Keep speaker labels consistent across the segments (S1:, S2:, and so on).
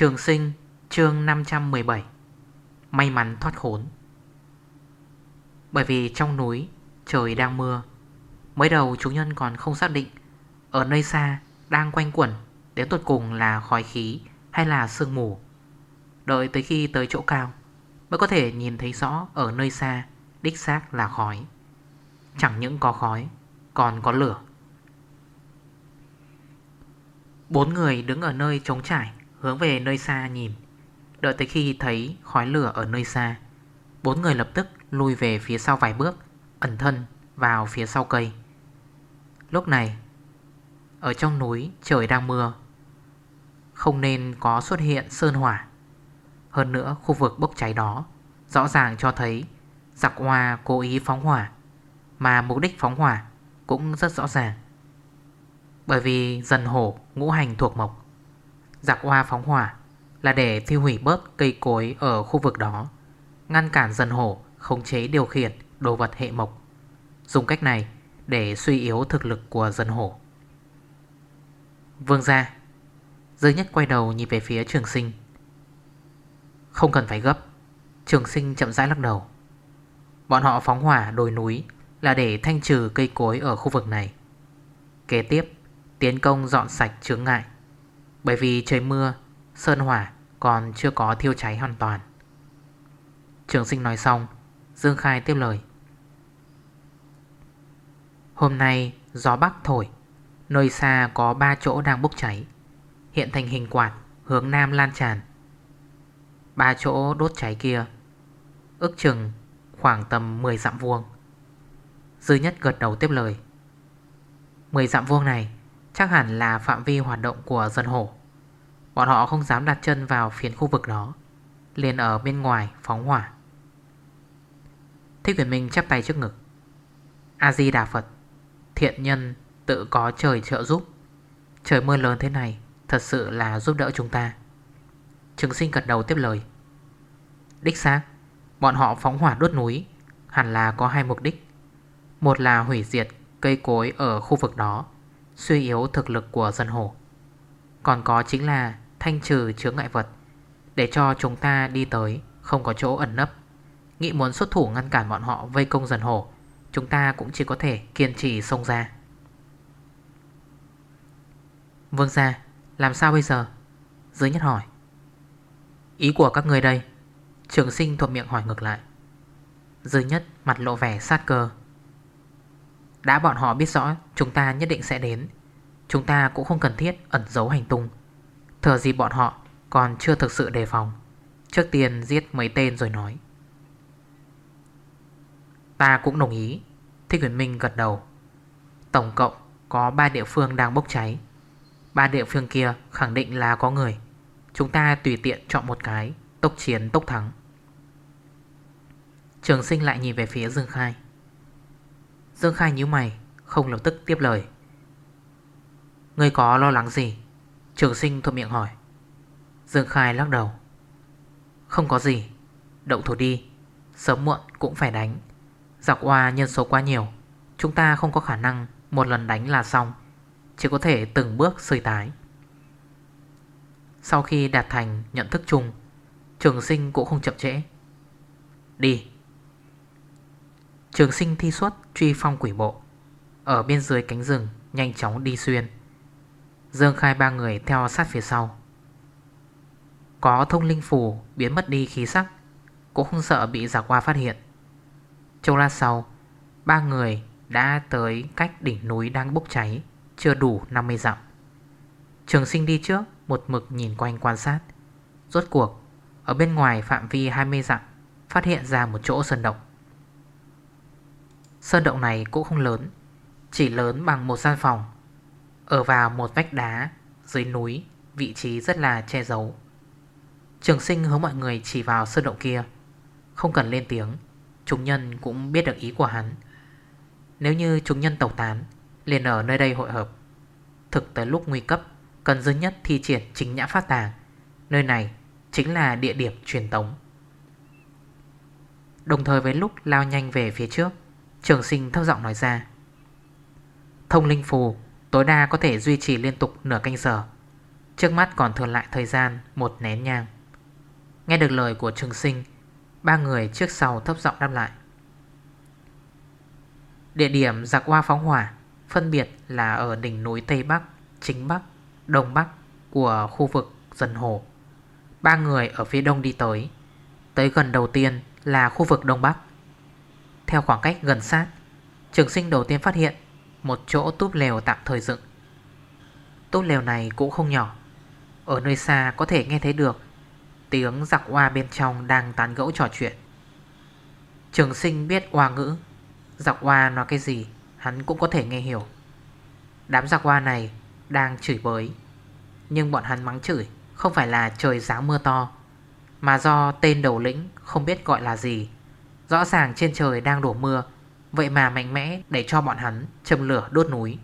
S1: Trường sinh, chương 517 May mắn thoát khốn. Bởi vì trong núi, trời đang mưa, Mới đầu chúng nhân còn không xác định Ở nơi xa đang quanh quẩn Đến tuột cùng là khói khí hay là sương mù. Đợi tới khi tới chỗ cao, Mới có thể nhìn thấy rõ ở nơi xa Đích xác là khói. Chẳng những có khói, Còn có lửa. Bốn người đứng ở nơi trống trải Hướng về nơi xa nhìn. Đợi tới khi thấy khói lửa ở nơi xa, Bốn người lập tức lùi về phía sau vài bước, Ẩn thân vào phía sau cây. Lúc này, Ở trong núi trời đang mưa, Không nên có xuất hiện sơn hỏa. Hơn nữa, khu vực bốc cháy đó Rõ ràng cho thấy Giặc hoa cố ý phóng hỏa, Mà mục đích phóng hỏa Cũng rất rõ ràng. Bởi vì dần hổ ngũ hành thuộc mộc Giặc hoa phóng hỏa là để thiêu hủy bớt cây cối ở khu vực đó, Ngăn cản dân hổ, khống chế điều khiển đồ vật hệ mộc. Dùng cách này để suy yếu thực lực của dân hổ. Vương ra giới nhất quay đầu nhìn về phía trường sinh. Không cần phải gấp, Trường sinh chậm rãi lắc đầu. Bọn họ phóng hỏa đồi núi Là để thanh trừ cây cối ở khu vực này. Kế tiếp, Tiến công dọn sạch chướng ngại bởi vì trời mưa, Sơn hỏa còn chưa có thiêu cháy hoàn toàn. Trường sinh nói xong, Dương Khai tiếp lời. Hôm nay gió bắc thổi, Nơi xa có 3 chỗ đang bốc cháy. Hiện thành hình quạt Hướng nam lan tràn. Ba chỗ đốt cháy kia Ước chừng khoảng tầm 10 dặm vuông. Dư nhất gật đầu tiếp lời. 10 dặm vuông này Chắc hẳn là phạm vi hoạt động của dân hổ Bọn họ không dám đặt chân vào phiến khu vực đó, liền ở bên ngoài phóng hỏa. Thích quyền Minh chắp tay trước ngực. A-di Đà Phật, Thiện nhân tự có trời trợ giúp. Trời mưa lớn thế này Thật sự là giúp đỡ chúng ta. Trường sinh gật đầu tiếp lời. Đích xác, Bọn họ phóng hỏa đốt núi, Hẳn là có hai mục đích. Một là hủy diệt cây cối ở khu vực đó Suy yếu thực lực của dân hồ. Còn có chính là thanh trừ chướng ngại vật. Để cho chúng ta đi tới Không có chỗ ẩn nấp. Nghĩ muốn xuất thủ ngăn cản bọn họ vây công dần hổ Chúng ta cũng chỉ có thể kiên trì xông ra. Vương gia, Làm sao bây giờ? Dưới nhất hỏi. Ý của các người đây? Trường sinh thuộc miệng hỏi ngược lại. Dưới nhất mặt lộ vẻ sát cơ. Đã bọn họ biết rõ, Chúng ta nhất định sẽ đến. Chúng ta cũng không cần thiết ẩn giấu hành tung. Thờ gì bọn họ còn chưa thực sự đề phòng. Trước tiên giết mấy tên rồi nói. Ta cũng đồng ý. Thích Huyền Minh gật đầu. Tổng cộng có 3 địa phương đang bốc cháy. Ba địa phương kia khẳng định là có người. Chúng ta tùy tiện chọn một cái, Tốc chiến tốc thắng. Trường sinh lại nhìn về phía Dương Khai. Dương Khai nhíu mày, Không lập tức tiếp lời. Ngươi có lo lắng gì? Trường sinh thuộc miệng hỏi. Dương Khai lắc đầu. Không có gì Động thủ đi, Sớm muộn cũng phải đánh. Giặc hoa nhân số quá nhiều, Chúng ta không có khả năng Một lần đánh là xong, Chỉ có thể từng bước sơi tái. Sau khi đạt thành nhận thức chung, Trường sinh cũng không chậm trễ. Đi Trường sinh thi xuất truy phong quỷ bộ Ở bên dưới cánh rừng, Nhanh chóng đi xuyên. Dương khai ba người theo sát phía sau. Có thông linh phù biến mất đi khí sắc, Cũng không sợ bị giả qua phát hiện. Châu lát sau, Ba người đã tới cách đỉnh núi đang bốc cháy, Chưa đủ 50 dặm. Trường sinh đi trước, Một mực nhìn quanh quan sát. Rốt cuộc, Ở bên ngoài phạm vi 20 dặm, Phát hiện ra một chỗ sơn động. Sơn động này cũng không lớn, Chỉ lớn bằng một gian phòng. Ở vào một vách đá, dưới núi, Vị trí rất là che giấu. Trường sinh hướng mọi người chỉ vào sơn động kia. Không cần lên tiếng, Chúng nhân cũng biết được ý của hắn. Nếu như chúng nhân tẩu tán, liền ở nơi đây hội hợp. Thực tới lúc nguy cấp, Cần dư nhất thi triển chính nhã phát tàng Nơi này chính là địa điểm truyền tống. Đồng thời với lúc lao nhanh về phía trước Trường sinh thấp giọng nói ra. Thông linh phù tối đa có thể duy trì liên tục nửa canh giờ. Trước mắt còn thừa lại thời gian một nén nhang. Nghe được lời của trường sinh Ba người trước sau thấp giọng đáp lại. Địa điểm giặc hoa phóng hỏa Phân biệt là ở đỉnh núi Tây Bắc, Chính Bắc, Đông Bắc Của khu vực Dân Hồ. Ba người ở phía đông đi tới. Tới gần đầu tiên là khu vực Đông Bắc. Theo khoảng cách gần sát, Trường sinh đầu tiên phát hiện Một chỗ túp lều tạm thời dựng. Túp lều này cũng không nhỏ. Ở nơi xa có thể nghe thấy được Tiếng giặc hoa bên trong đang tán gẫu trò chuyện. Trường sinh biết hoa ngữ, Giặc hoa nói cái gì, Hắn cũng có thể nghe hiểu. Đám giặc hoa này đang chửi bới, Nhưng bọn hắn mắng chửi Không phải là trời giáng mưa to, Mà do tên đầu lĩnh không biết gọi là gì Rõ ràng trên trời đang đổ mưa, Vậy mà mạnh mẽ để cho bọn hắn châm lửa đốt núi.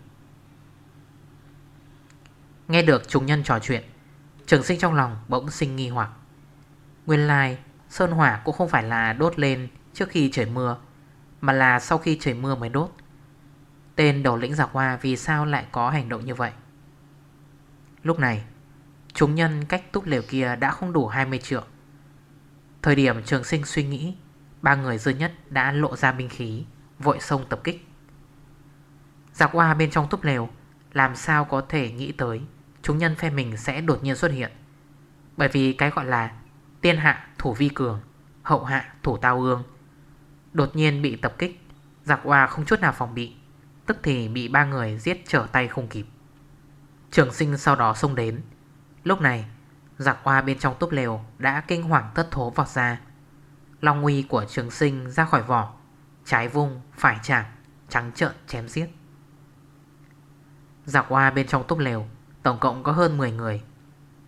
S1: Nghe được chúng nhân trò chuyện, Trường sinh trong lòng bỗng sinh nghi hoặc. Nguyên lai, Sơn hỏa cũng không phải là đốt lên trước khi trời mưa, Mà là sau khi trời mưa mới đốt. Tên đầu lĩnh giặc hoa vì sao lại có hành động như vậy? Lúc này, Chúng nhân cách túc lều kia đã không đủ 20 triệu Thời điểm trường sinh suy nghĩ Ba người dư nhất đã lộ ra binh khí, Vội sông tập kích. Giặc hoa bên trong túp lều, Làm sao có thể nghĩ tới Chúng nhân phe mình sẽ đột nhiên xuất hiện. Bởi vì cái gọi là Tiên hạ thủ vi cường, Hậu hạ thủ tao ương. Đột nhiên bị tập kích, Giặc hoa không chút nào phòng bị, Tức thì bị ba người giết trở tay không kịp. Trường sinh sau đó xông đến. Lúc này, Giặc hoa bên trong túp lều Đã kinh hoàng thất thố vọt ra. Long uy của trường sinh ra khỏi vỏ Trái vung, phải chạm Trắng trợn chém giết Giặc hoa bên trong túp lều Tổng cộng có hơn 10 người.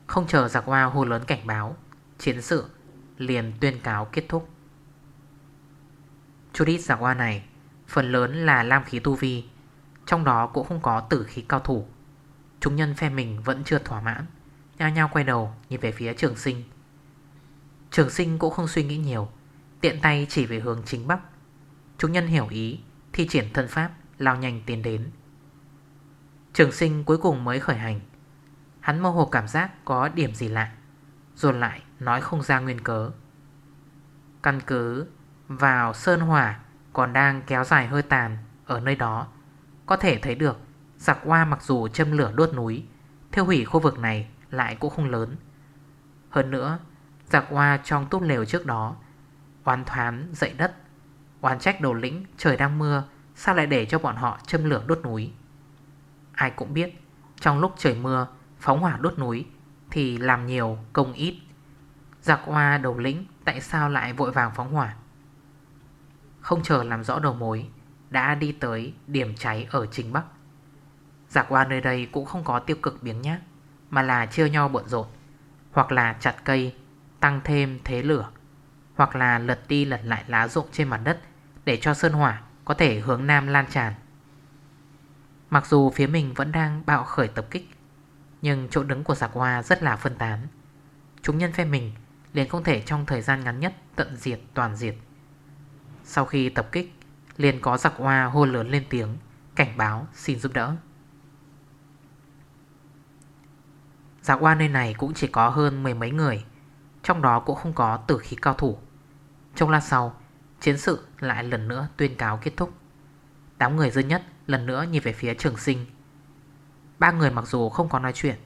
S1: Không chờ giặc hoa hô lớn cảnh báo Chiến sự liền tuyên cáo kết thúc. Chút ít giặc hoa này Phần lớn là lam khí tu vi Trong đó cũng không có tử khí cao thủ. Chúng nhân phe mình vẫn chưa thỏa mãn Nhao nhau quay đầu nhìn về phía trường sinh. Trường sinh cũng không suy nghĩ nhiều Tiện tay chỉ về hướng chính bắc. Chúng nhân hiểu ý, Thi triển thân pháp, lao nhanh tiến đến. Trường sinh cuối cùng mới khởi hành. Hắn mơ hồ cảm giác có điểm gì lạ, Rồi lại nói không ra nguyên cớ. Căn cứ vào sơn hỏa còn đang kéo dài hơi tàn Ở nơi đó, Có thể thấy được Giặc hoa mặc dù châm lửa đốt núi, Thiêu hủy khu vực này lại cũng không lớn. Hơn nữa, Giặc hoa trong túp lều trước đó Oán thoán dậy đất. Oán trách đầu lĩnh, trời đang mưa, Sao lại để cho bọn họ châm lửa đốt núi? Ai cũng biết, Trong lúc trời mưa, Phóng hỏa đốt núi Thì làm nhiều, công ít. Giặc hoa đầu lĩnh, Tại sao lại vội vàng phóng hỏa? Không chờ làm rõ đầu mối, Đã đi tới điểm cháy ở chính Bắc. Giặc hoa nơi đây cũng không có tiêu cực biếng nhát Mà là chia nhau bận rộn, Hoặc là chặt cây, Tăng thêm thế lửa. Hoặc là lật đi lật lại lá rụng trên mặt đất Để cho sơn hỏa có thể hướng nam lan tràn. Mặc dù phía mình vẫn đang bạo khởi tập kích, Nhưng chỗ đứng của giặc hoa rất là phân tán. Chúng nhân phe mình liền không thể trong thời gian ngắn nhất tận diệt toàn diệt. Sau khi tập kích, liền có giặc hoa hô lớn lên tiếng, Cảnh báo, xin giúp đỡ. Giặc hoa nơi này cũng chỉ có hơn mười mấy người, Trong đó cũng không có tử khí cao thủ. Trong lát sau, Chiến sự lại lần nữa tuyên cáo kết thúc. Đám người dư nhất lần nữa nhìn về phía trường sinh. Ba người mặc dù không có nói chuyện,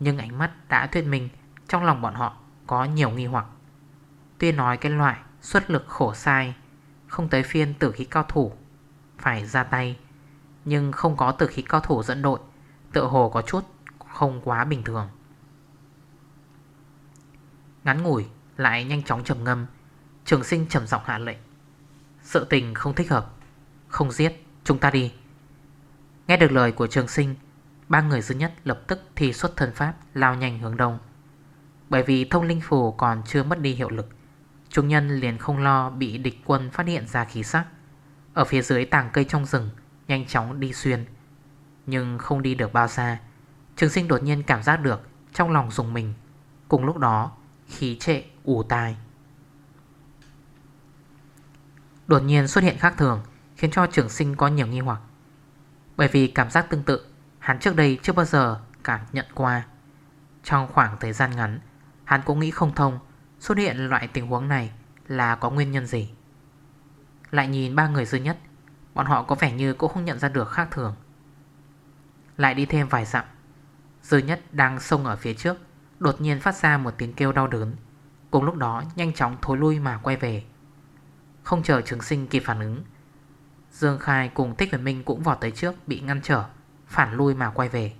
S1: Nhưng ánh mắt đã thuyết minh Trong lòng bọn họ có nhiều nghi hoặc. Tuy nói cái loại xuất lực khổ sai, Không tới phiên tử khí cao thủ Phải ra tay, Nhưng không có tử khí cao thủ dẫn đội Tự hồ có chút không quá bình thường. Ngắn ngủi, lại nhanh chóng trầm ngâm Trường sinh trầm giọng hạ lệnh. Sự tình không thích hợp. Không giết. Chúng ta đi. Nghe được lời của trường sinh, Ba người dư nhất lập tức thi xuất thân pháp, lao nhanh hướng đông. Bởi vì thông linh phù còn chưa mất đi hiệu lực, Chúng nhân liền không lo bị địch quân phát hiện ra khí sắc. Ở phía dưới tàng cây trong rừng, Nhanh chóng đi xuyên. Nhưng không đi được bao xa, Trường sinh đột nhiên cảm giác được Trong lòng dùng mình. Cùng lúc đó, khí trệ ủ tai. Đột nhiên xuất hiện khác thường, Khiến cho trường sinh có nhiều nghi hoặc. Bởi vì cảm giác tương tự, Hắn trước đây chưa bao giờ cảm nhận qua. Trong khoảng thời gian ngắn, Hắn cũng nghĩ không thông, Xuất hiện loại tình huống này Là có nguyên nhân gì. Lại nhìn ba người duy nhất, Bọn họ có vẻ như cũng không nhận ra được khác thường. Lại đi thêm vài dặm Dư nhất đang sông ở phía trước, Đột nhiên phát ra một tiếng kêu đau đớn. Cùng lúc đó, nhanh chóng thối lui mà quay về. Không chờ trường sinh kịp phản ứng. Dương Khai cùng Thích Huyền Minh cũng vọt tới trước, Bị ngăn trở, Phản lui mà quay về.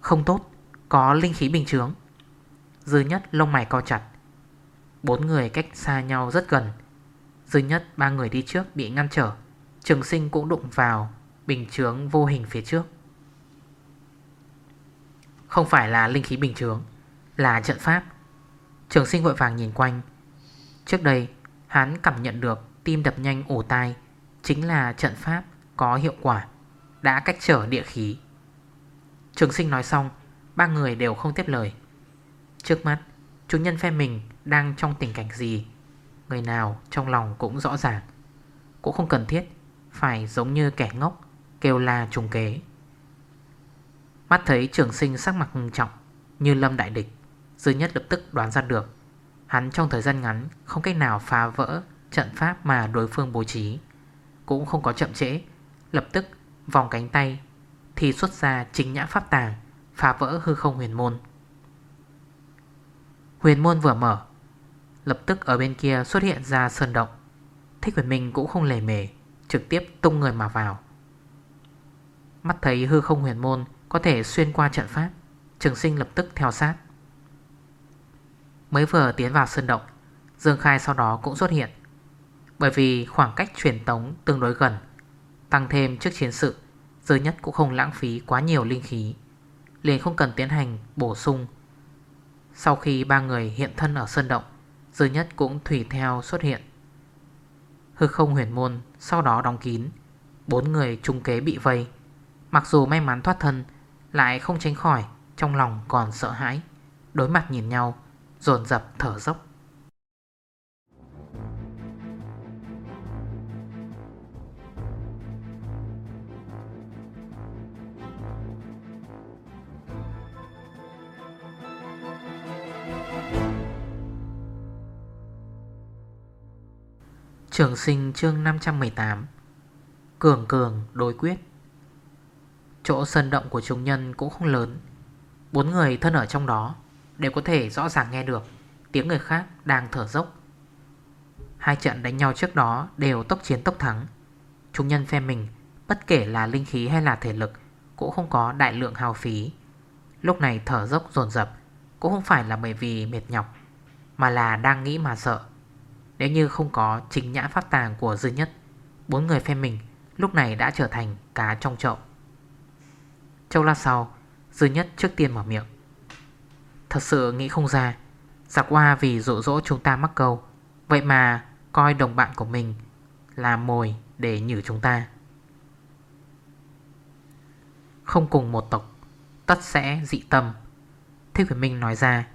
S1: Không tốt, Có linh khí bình chướng. Dư nhất lông mày co chặt. Bốn người cách xa nhau rất gần. Dư nhất, ba người đi trước bị ngăn trở. Trường sinh cũng đụng vào Bình chướng vô hình phía trước. Không phải là linh khí bình chướng, Là trận pháp. Trường sinh vội vàng nhìn quanh. Trước đây hắn cảm nhận được Tim đập nhanh ổ tai, Chính là trận pháp có hiệu quả, Đã cách trở địa khí. Trường sinh nói xong, Ba người đều không tiếp lời. Trước mắt chú nhân phe mình đang trong tình cảnh gì? Người nào trong lòng cũng rõ ràng. Cũng không cần thiết, Phải giống như kẻ ngốc, Kêu la trùng kế. Mắt thấy trường sinh sắc mặt ngưng trọng, Như lâm đại địch, Dư nhất lập tức đoán ra được. Hắn trong thời gian ngắn không cách nào phá vỡ Trận pháp mà đối phương bố trí. Cũng không có chậm trễ. Lập tức, vòng cánh tay Thì xuất ra chính nhã pháp tàng, Phá vỡ hư không huyền môn. Huyền môn vừa mở, Lập tức ở bên kia xuất hiện ra sơn động. Thích huyền minh cũng không lề mề, Trực tiếp tung người mà vào. Mắt thấy hư không huyền môn Có thể xuyên qua trận pháp, Trường sinh lập tức theo sát. Mới vừa tiến vào sơn động, Dương Khai sau đó cũng xuất hiện. Bởi vì khoảng cách truyền tống tương đối gần, Tăng thêm trước chiến sự Dư nhất cũng không lãng phí quá nhiều linh khí, liền không cần tiến hành bổ sung. Sau khi ba người hiện thân ở sơn động Dư nhất cũng thủy theo xuất hiện. Hư không huyền môn Sau đó đóng kín, Bốn người trung kế bị vây. Mặc dù may mắn thoát thân, Lại không tránh khỏi, Trong lòng còn sợ hãi, Đối mặt nhìn nhau Dồn dập thở dốc. Trường sinh chương 518 Cường cường đối quyết. Chỗ sân động của chúng nhân cũng không lớn. Bốn người thân ở trong đó. Đều có thể rõ ràng nghe được Tiếng người khác đang thở dốc. Hai trận đánh nhau trước đó Đều tốc chiến tốc thắng. Chúng nhân phe mình, Bất kể là linh khí hay là thể lực, Cũng không có đại lượng hao phí. Lúc này thở dốc dồn dập Cũng không phải là bởi vì mệt nhọc, Mà là đang nghĩ mà sợ. Nếu như không có chính nhã pháp tàng của dư nhất, Bốn người phe mình lúc này đã trở thành cá trong chậu. Châu la sau, Dư nhất trước tiên mở miệng. Thật sự nghĩ không ra. Dạ giặc hoa vì dụ dỗ chúng ta mắc câu. Vậy mà coi đồng bạn của mình Là mồi để nhử chúng ta. Không cùng một tộc, Tất sẽ dị tâm. Thích Huyền Minh nói ra,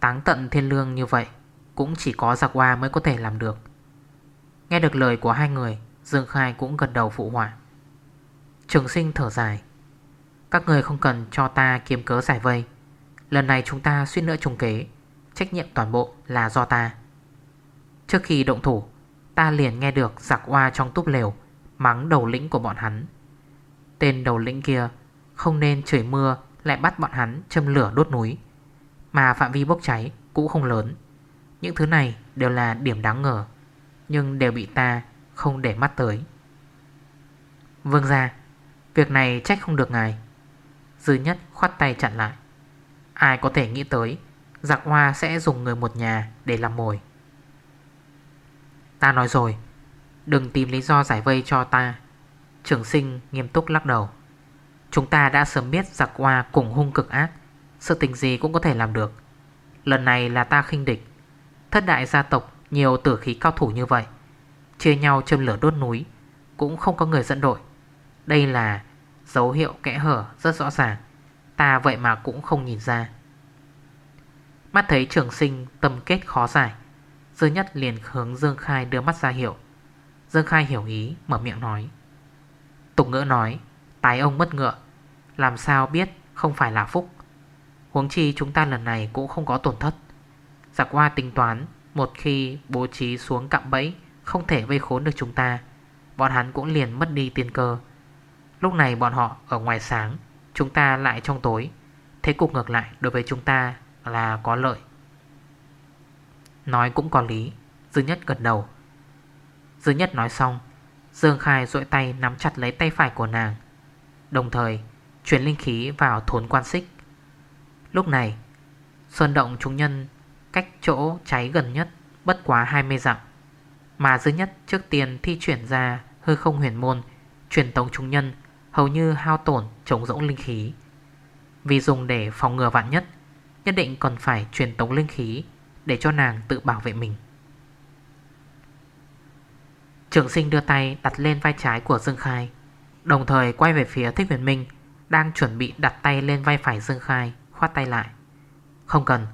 S1: Táng tận thiên lương như vậy cũng chỉ có dạ giặc hoa mới có thể làm được. Nghe được lời của hai người, Dương Khai cũng gần đầu phụ họa. Trường sinh thở dài, Các người không cần cho ta kiếm cớ giải vây. Lần này chúng ta suýt nữa trùng kế. Trách nhiệm toàn bộ là do ta. Trước khi động thủ, Ta liền nghe được giặc hoa trong túp lều Mắng đầu lĩnh của bọn hắn. Tên đầu lĩnh kia Không nên trời mưa Lại bắt bọn hắn châm lửa đốt núi, Mà phạm vi bốc cháy cũng không lớn. Những thứ này đều là điểm đáng ngờ, Nhưng đều bị ta không để mắt tới. Vương ra Việc này trách không được ngài. Dư nhất khoát tay chặn lại. Ai có thể nghĩ tới, Giặc hoa sẽ dùng người một nhà để làm mồi. Ta nói rồi, Đừng tìm lý do giải vây cho ta. Trường sinh nghiêm túc lắc đầu. Chúng ta đã sớm biết giặc hoa cùng hung cực ác, Sự tình gì cũng có thể làm được. Lần này là ta khinh địch. Thất đại gia tộc nhiều tử khí cao thủ như vậy, Chia nhau châm lửa đốt núi, Cũng không có người dẫn đội. Đây là dấu hiệu kẽ hở rất rõ ràng. Ta vậy mà cũng không nhìn ra. Mắt thấy trường sinh tâm kết khó giải, Dư nhất liền hướng Dương Khai đưa mắt ra hiệu. Dương Khai hiểu ý, mở miệng nói. Tục ngữ nói, Tái ông mất ngựa, Làm sao biết không phải là phúc? Huống chi chúng ta lần này cũng không có tổn thất. Giặc qua tính toán, Một khi bố trí xuống cạm bẫy, Không thể vây khốn được chúng ta, Bọn hắn cũng liền mất đi tiền cơ. Lúc này bọn họ ở ngoài sáng Chúng ta lại trong tối. Thế cục ngược lại đối với chúng ta là có lợi. Nói cũng có lý. Dương Nhất gật đầu. Dương Nhất nói xong, Dương Khai rội tay nắm chặt lấy tay phải của nàng. Đồng thời Chuyển linh khí vào thốn quan xích. Lúc này, Sơn động chúng nhân Cách chỗ cháy gần nhất Bất quá 20 dặm, Mà Dương Nhất trước tiên thi chuyển ra Hư không huyền môn Truyền tống chúng nhân Hầu như hao tổn chống rỗng linh khí. Vì dùng để phòng ngừa vạn nhất Nhất định còn phải truyền tống linh khí Để cho nàng tự bảo vệ mình. Trường sinh đưa tay đặt lên vai trái của Dương Khai, Đồng thời quay về phía Thích Huyền Minh, Đang chuẩn bị đặt tay lên vai phải Dương Khai, Khoát tay lại. Không cần,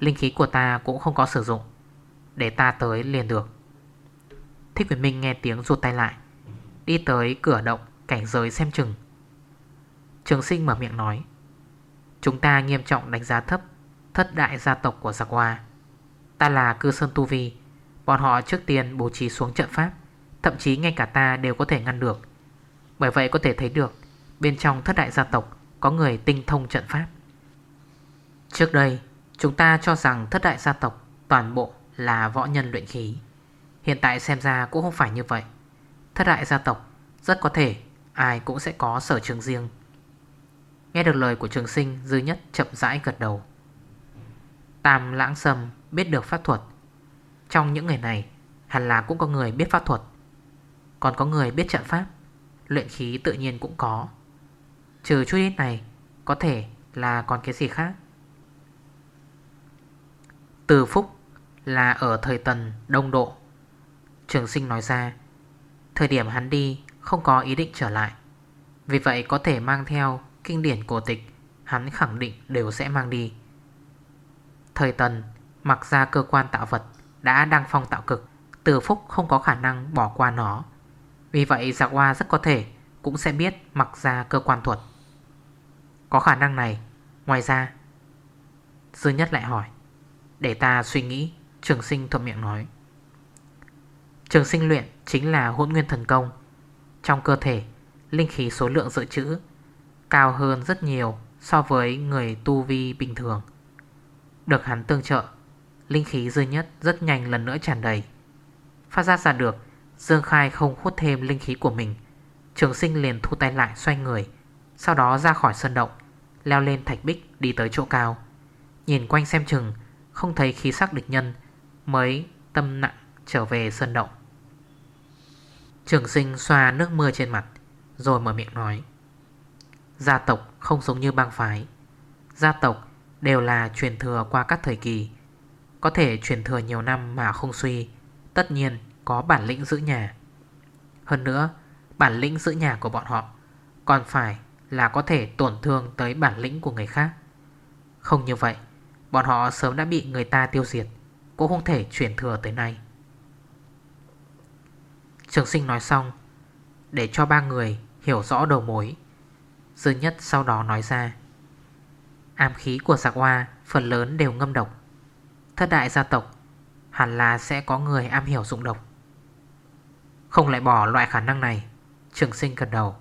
S1: Linh khí của ta cũng không có sử dụng, Để ta tới liền được. Thích Huyền Minh nghe tiếng rụt tay lại, Đi tới cửa động, cảnh giới xem chừng. Trường sinh mở miệng nói. Chúng ta nghiêm trọng đánh giá thấp Thất đại gia tộc của giặc hoa. Ta là cư sơn tu vi. Bọn họ trước tiên bố trí xuống trận pháp. Thậm chí ngay cả ta đều có thể ngăn được. Bởi vậy có thể thấy được, Bên trong thất đại gia tộc Có người tinh thông trận pháp. Trước đây, Chúng ta cho rằng thất đại gia tộc Toàn bộ là võ nhân luyện khí. Hiện tại xem ra cũng không phải như vậy. Thất đại gia tộc Rất có thể ai cũng sẽ có sở trường riêng. Nghe được lời của trường sinh, Dư nhất chậm rãi gật đầu. Tam lãng sâm biết được pháp thuật. Trong những người này, Hẳn là cũng có người biết pháp thuật. Còn có người biết trận pháp, Luyện khí tự nhiên cũng có. Trừ chút ít này, Có thể là còn cái gì khác? Từ Phúc là ở thời tần đông độ. Trường sinh nói ra, Thời điểm hắn đi không có ý định trở lại. Vì vậy có thể mang theo kinh điển cổ tịch, Hắn khẳng định đều sẽ mang đi. Thời tần, Mặc ra cơ quan tạo vật, Đã đăng phong tạo cực, Từ phúc không có khả năng bỏ qua nó. Vì vậy dạ giặc hoa rất có thể Cũng sẽ biết mặc ra cơ quan thuật. Có khả năng này, Ngoài ra, Dư nhất lại hỏi, Để ta suy nghĩ, Trường sinh thuận miệng nói. Trường sinh luyện chính là hỗn nguyên thần công. Trong cơ thể, Linh khí số lượng dự trữ Cao hơn rất nhiều so với người tu vi bình thường. Được hắn tương trợ, Linh khí dư nhất rất nhanh lần nữa tràn đầy. Phát ra ra được, Dương Khai không hút thêm linh khí của mình. Trường sinh liền thu tay lại xoay người, Sau đó ra khỏi sân động, Leo lên thạch bích đi tới chỗ cao. Nhìn quanh xem chừng, Không thấy khí sắc địch nhân, Mới tâm nặng trở về sân động. Trường sinh xoa nước mưa trên mặt, Rồi mở miệng nói. Gia tộc không giống như bang phái. Gia tộc đều là truyền thừa qua các thời kỳ. Có thể truyền thừa nhiều năm mà không suy, Tất nhiên có bản lĩnh giữ nhà. Hơn nữa, Bản lĩnh giữ nhà của bọn họ Còn phải là có thể tổn thương tới bản lĩnh của người khác. Không như vậy, Bọn họ sớm đã bị người ta tiêu diệt, Cũng không thể truyền thừa tới nay. Trường sinh nói xong, Để cho ba người hiểu rõ đầu mối. Dư nhất sau đó nói ra. Ám khí của giặc hoa, Phần lớn đều ngâm độc. Thất đại gia tộc, Hẳn là sẽ có người am hiểu dụng độc. Không lại bỏ loại khả năng này, Trường sinh gần đầu.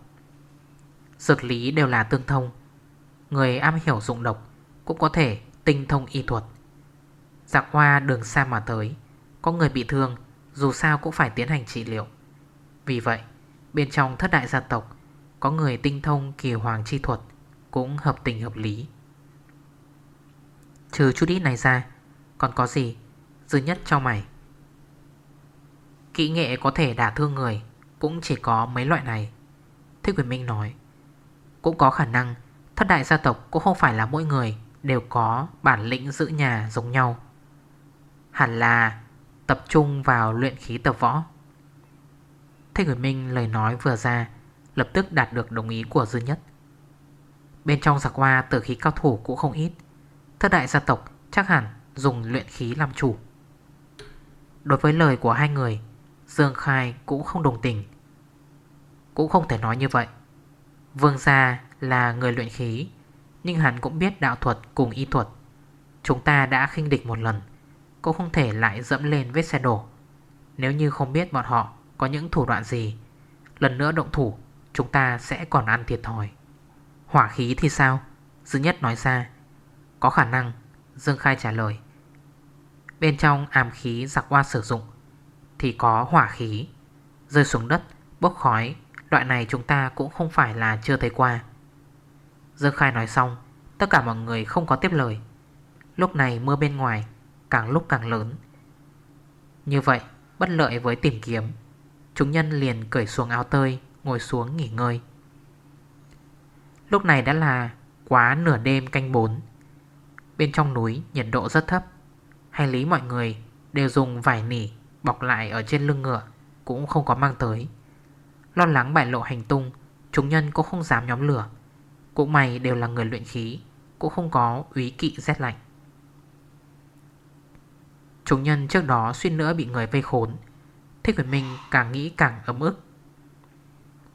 S1: Dược lý đều là tương thông. Người am hiểu dụng độc Cũng có thể tinh thông y thuật. Giặc hoa đường xa mà tới, Có người bị thương, Dù sao cũng phải tiến hành trị liệu. Vì vậy, Bên trong thất đại gia tộc có người tinh thông kỳ hoàng chi thuật, Cũng hợp tình hợp lý. Trừ chút ít này ra, Còn có gì Dư nhất cho mày? Kỹ nghệ có thể đả thương người, Cũng chỉ có mấy loại này. Thích Quyền Minh nói, Cũng có khả năng Thất đại gia tộc cũng không phải là mỗi người Đều có bản lĩnh giữ nhà giống nhau. Hẳn là tập trung vào luyện khí tập võ. Thế người Minh lời nói vừa ra Lập tức đạt được đồng ý của Dư Nhất. Bên trong giặc hoa tử khí cao thủ cũng không ít. Thất đại gia tộc chắc hẳn dùng luyện khí làm chủ. Đối với lời của hai người, Dương Khai cũng không đồng tình. Cũng không thể nói như vậy. Vương gia là người luyện khí, Nhưng hắn cũng biết đạo thuật cùng y thuật. Chúng ta đã khinh địch một lần, Cũng không thể lại dẫm lên vết xe đổ. Nếu như không biết bọn họ có những thủ đoạn gì, Lần nữa động thủ Chúng ta sẽ còn ăn thiệt thòi. Hỏa khí thì sao? Dư nhất nói ra. Có khả năng, Dương Khai trả lời. Bên trong ám khí giặc hoa sử dụng, Thì có hỏa khí. Rơi xuống đất, Bốc khói, Loại này chúng ta cũng không phải là chưa thấy qua. Dương Khai nói xong, Tất cả mọi người không có tiếp lời. Lúc này mưa bên ngoài Càng lúc càng lớn. Như vậy, bất lợi với tìm kiếm, Chúng nhân liền cởi xuống áo tơi Ngồi xuống nghỉ ngơi. Lúc này đã là quá nửa đêm canh 4 Bên trong núi nhiệt độ rất thấp, Hành lý mọi người đều dùng vải nỉ Bọc lại ở trên lưng ngựa, Cũng không có mang tới. Lo lắng bại lộ hành tung, Chúng nhân cũng không dám nhóm lửa. Cũng may đều là người luyện khí, Cũng không có úy kỵ rét lạnh. Chúng nhân trước đó suy nữa bị người vây khốn. Thích Quyền Minh càng nghĩ càng ấm ức.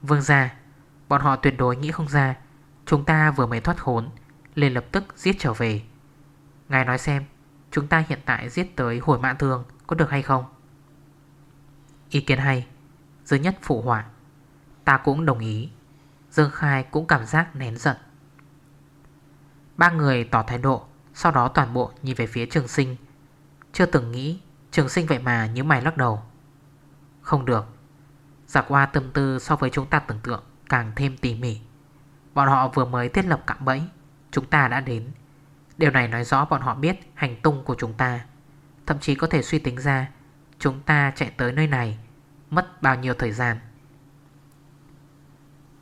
S1: Vương ra Bọn họ tuyệt đối nghĩ không ra, Chúng ta vừa mới thoát khốn, liền lập tức giết trở về. Ngài nói xem, Chúng ta hiện tại giết tới hồi mạng thương Có được hay không? Ý kiến hay Dưới nhất phụ hỏa Ta cũng đồng ý. Dương Khai cũng cảm giác nén giận. Ba người tỏ thái độ, Sau đó toàn bộ nhìn về phía trường sinh. Chưa từng nghĩ Trường sinh vậy mà như mày lắc đầu. Không được Giả qua tâm tư so với chúng ta tưởng tượng Càng thêm tỉ mỉ. Bọn họ vừa mới thiết lập cạm bẫy, Chúng ta đã đến. Điều này nói rõ bọn họ biết hành tung của chúng ta. Thậm chí có thể suy tính ra, Chúng ta chạy tới nơi này Mất bao nhiêu thời gian.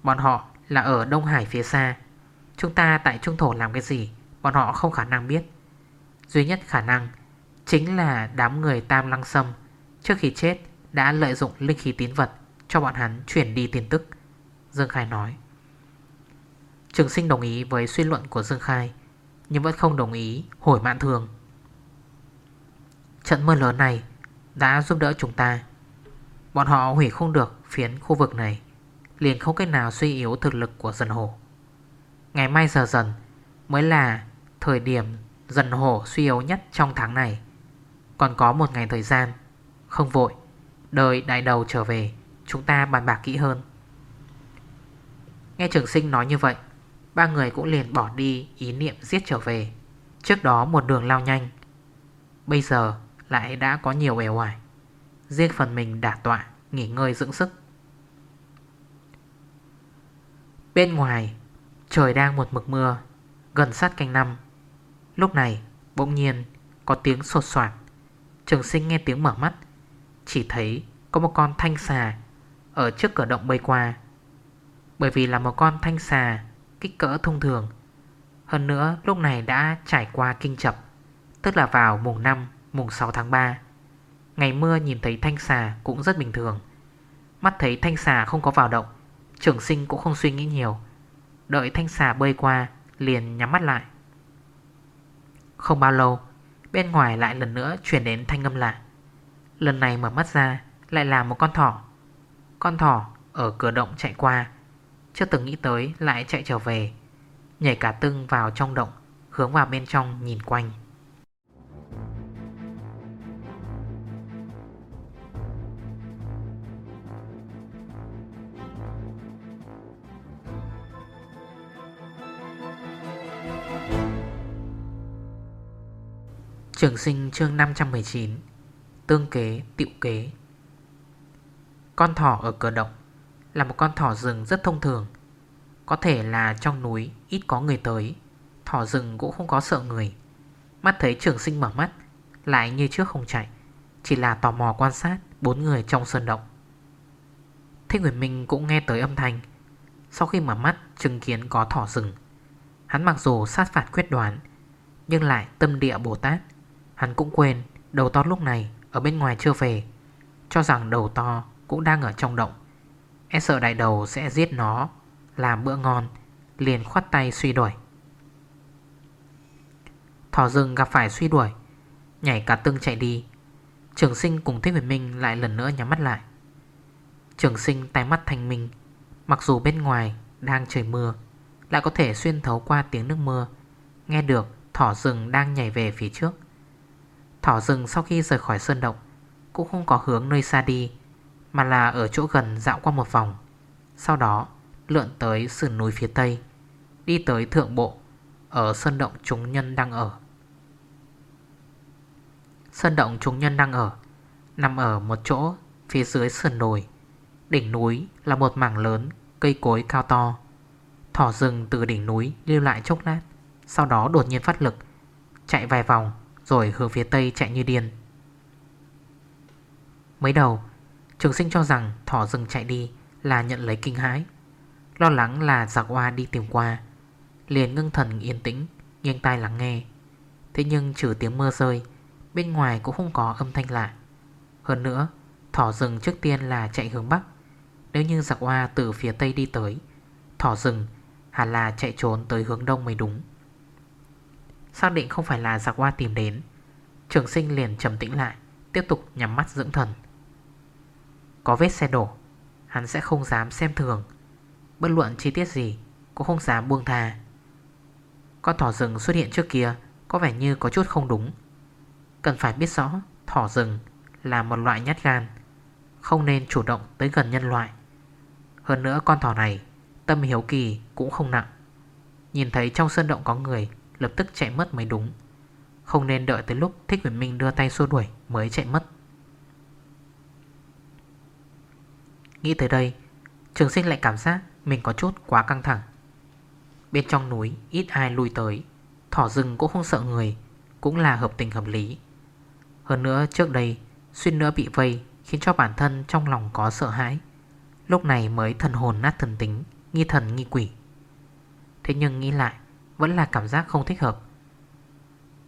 S1: Bọn họ là ở Đông Hải phía xa. Chúng ta tại Trung Thổ làm cái gì, Bọn họ không khả năng biết. Duy nhất khả năng Chính là đám người Tam Lăng Sâm Trước khi chết đã lợi dụng linh khí tín vật cho bọn hắn chuyển đi tin tức. Dương Khai nói. Trường sinh đồng ý với suy luận của Dương Khai, Nhưng vẫn không đồng ý hồi mạn thường. Trận mưa lớn này Đã giúp đỡ chúng ta. Bọn họ hủy không được phiến khu vực này, Liền không cách nào suy yếu thực lực của dần hổ Ngày mai giờ dần Mới là thời điểm dần hổ suy yếu nhất trong tháng này. Còn có một ngày thời gian, Không vội, Đợi đại đầu trở về. Chúng ta bàn bạc kỹ hơn. Nghe trường sinh nói như vậy, Ba người cũng liền bỏ đi ý niệm giết trở về. Trước đó một đường lao nhanh, Bây giờ lại đã có nhiều ẻo hoài Riêng phần mình đả tọa, Nghỉ ngơi dưỡng sức. Bên ngoài, Trời đang một mực mưa, Gần sát canh năm. Lúc này, bỗng nhiên, có tiếng sột soạt. Trường sinh nghe tiếng mở mắt, Chỉ thấy có một con thanh xà ở trước cửa động bơi qua. Bởi vì là một con thanh xà, Kích cỡ thông thường. Hơn nữa, lúc này đã trải qua kinh chập, Tức là vào mùng 5 Mùng 6 tháng 3 Ngày mưa nhìn thấy thanh xà cũng rất bình thường. Mắt thấy thanh xà không có vào động trưởng sinh cũng không suy nghĩ nhiều. Đợi thanh xà bơi qua, Liền nhắm mắt lại. Không bao lâu, Bên ngoài lại lần nữa chuyển đến thanh âm lạ. Lần này mở mắt ra, Lại là một con thỏ. Con thỏ ở cửa động chạy qua. Chưa từng nghĩ tới lại chạy trở về. Nhảy cả tưng vào trong động, Hướng vào bên trong nhìn quanh. Trường sinh chương 519 Tương kế, tiệu kế. Con thỏ ở cửa động Là một con thỏ rừng rất thông thường. Có thể là trong núi, Ít có người tới. Thỏ rừng cũng không có sợ người. Mắt thấy trường sinh mở mắt, Lại như trước không chạy. Chỉ là tò mò quan sát Bốn người trong sơn động. Thích Nguyễn Minh cũng nghe tới âm thanh. Sau khi mở mắt, chứng kiến có thỏ rừng. Hắn mặc dù sát phạt quyết đoán, Nhưng lại tâm địa Bồ Tát. Hắn cũng quên đầu to lúc này Ở bên ngoài chưa về, Cho rằng đầu to cũng đang ở trong động. E sợ đại đầu sẽ giết nó, Làm bữa ngon, Liền khoát tay suy đuổi. Thỏ rừng gặp phải suy đuổi, Nhảy cả tưng chạy đi. Trường sinh cùng Thích Huyền Minh lại lần nữa nhắm mắt lại. Trường sinh tay mắt thanh minh, Mặc dù bên ngoài đang trời mưa, Lại có thể xuyên thấu qua tiếng nước mưa, Nghe được thỏ rừng đang nhảy về phía trước. Thỏ rừng sau khi rời khỏi sơn động, Cũng không có hướng nơi xa đi mà là ở chỗ gần dạo qua một vòng. Sau đó, lượn tới sườn núi phía tây, Đi tới thượng bộ, Ở sơn động chúng nhân đang ở. Sơn động chúng nhân đang ở, Nằm ở một chỗ phía dưới sườn đồi. Đỉnh núi là một mảng lớn, Cây cối cao to. Thỏ rừng từ đỉnh núi lưu lại chốc lát, Sau đó đột nhiên phát lực, Chạy vài vòng, Rồi hướng phía tây chạy như điên. Mới đầu Trường sinh cho rằng thỏ rừng chạy đi Là nhận lấy kinh hãi. Lo lắng là giặc hoa đi tìm qua. Liền ngưng thần yên tĩnh, Nghiêng tai lắng nghe. Thế nhưng trừ tiếng mưa rơi, Bên ngoài cũng không có âm thanh lạ. Hơn nữa, Thỏ rừng trước tiên là chạy hướng Bắc. Nếu như giặc hoa từ phía Tây đi tới, Thỏ rừng hẳn là chạy trốn tới hướng Đông mới đúng. Xác định không phải là giặc hoa tìm đến, Trường sinh liền trầm tĩnh lại, Tiếp tục nhắm mắt dưỡng thần. Có vết xe đổ. Hắn sẽ không dám xem thường. Bất luận chi tiết gì, Cũng không dám buông thà Con thỏ rừng xuất hiện trước kia Có vẻ như có chút không đúng. Cần phải biết rõ, thỏ rừng là một loại nhát gan, Không nên chủ động tới gần nhân loại. Hơn nữa con thỏ này, Tâm hiếu kỳ cũng không nặng. Nhìn thấy trong sơn động có người, Lập tức chạy mất mới đúng. Không nên đợi tới lúc Thích Huyền Minh đưa tay xua đuổi Mới chạy mất. Nghĩ tới đây, Trường sinh lại cảm giác Mình có chút quá căng thẳng. Bên trong núi, ít ai lui tới. Thỏ rừng cũng không sợ người, Cũng là hợp tình hợp lý. Hơn nữa, trước đây Xuyên nữa bị vây Khiến cho bản thân trong lòng có sợ hãi. Lúc này mới thần hồn nát thần tính, Nghi thần nghi quỷ. Thế nhưng nghĩ lại, Vẫn là cảm giác không thích hợp.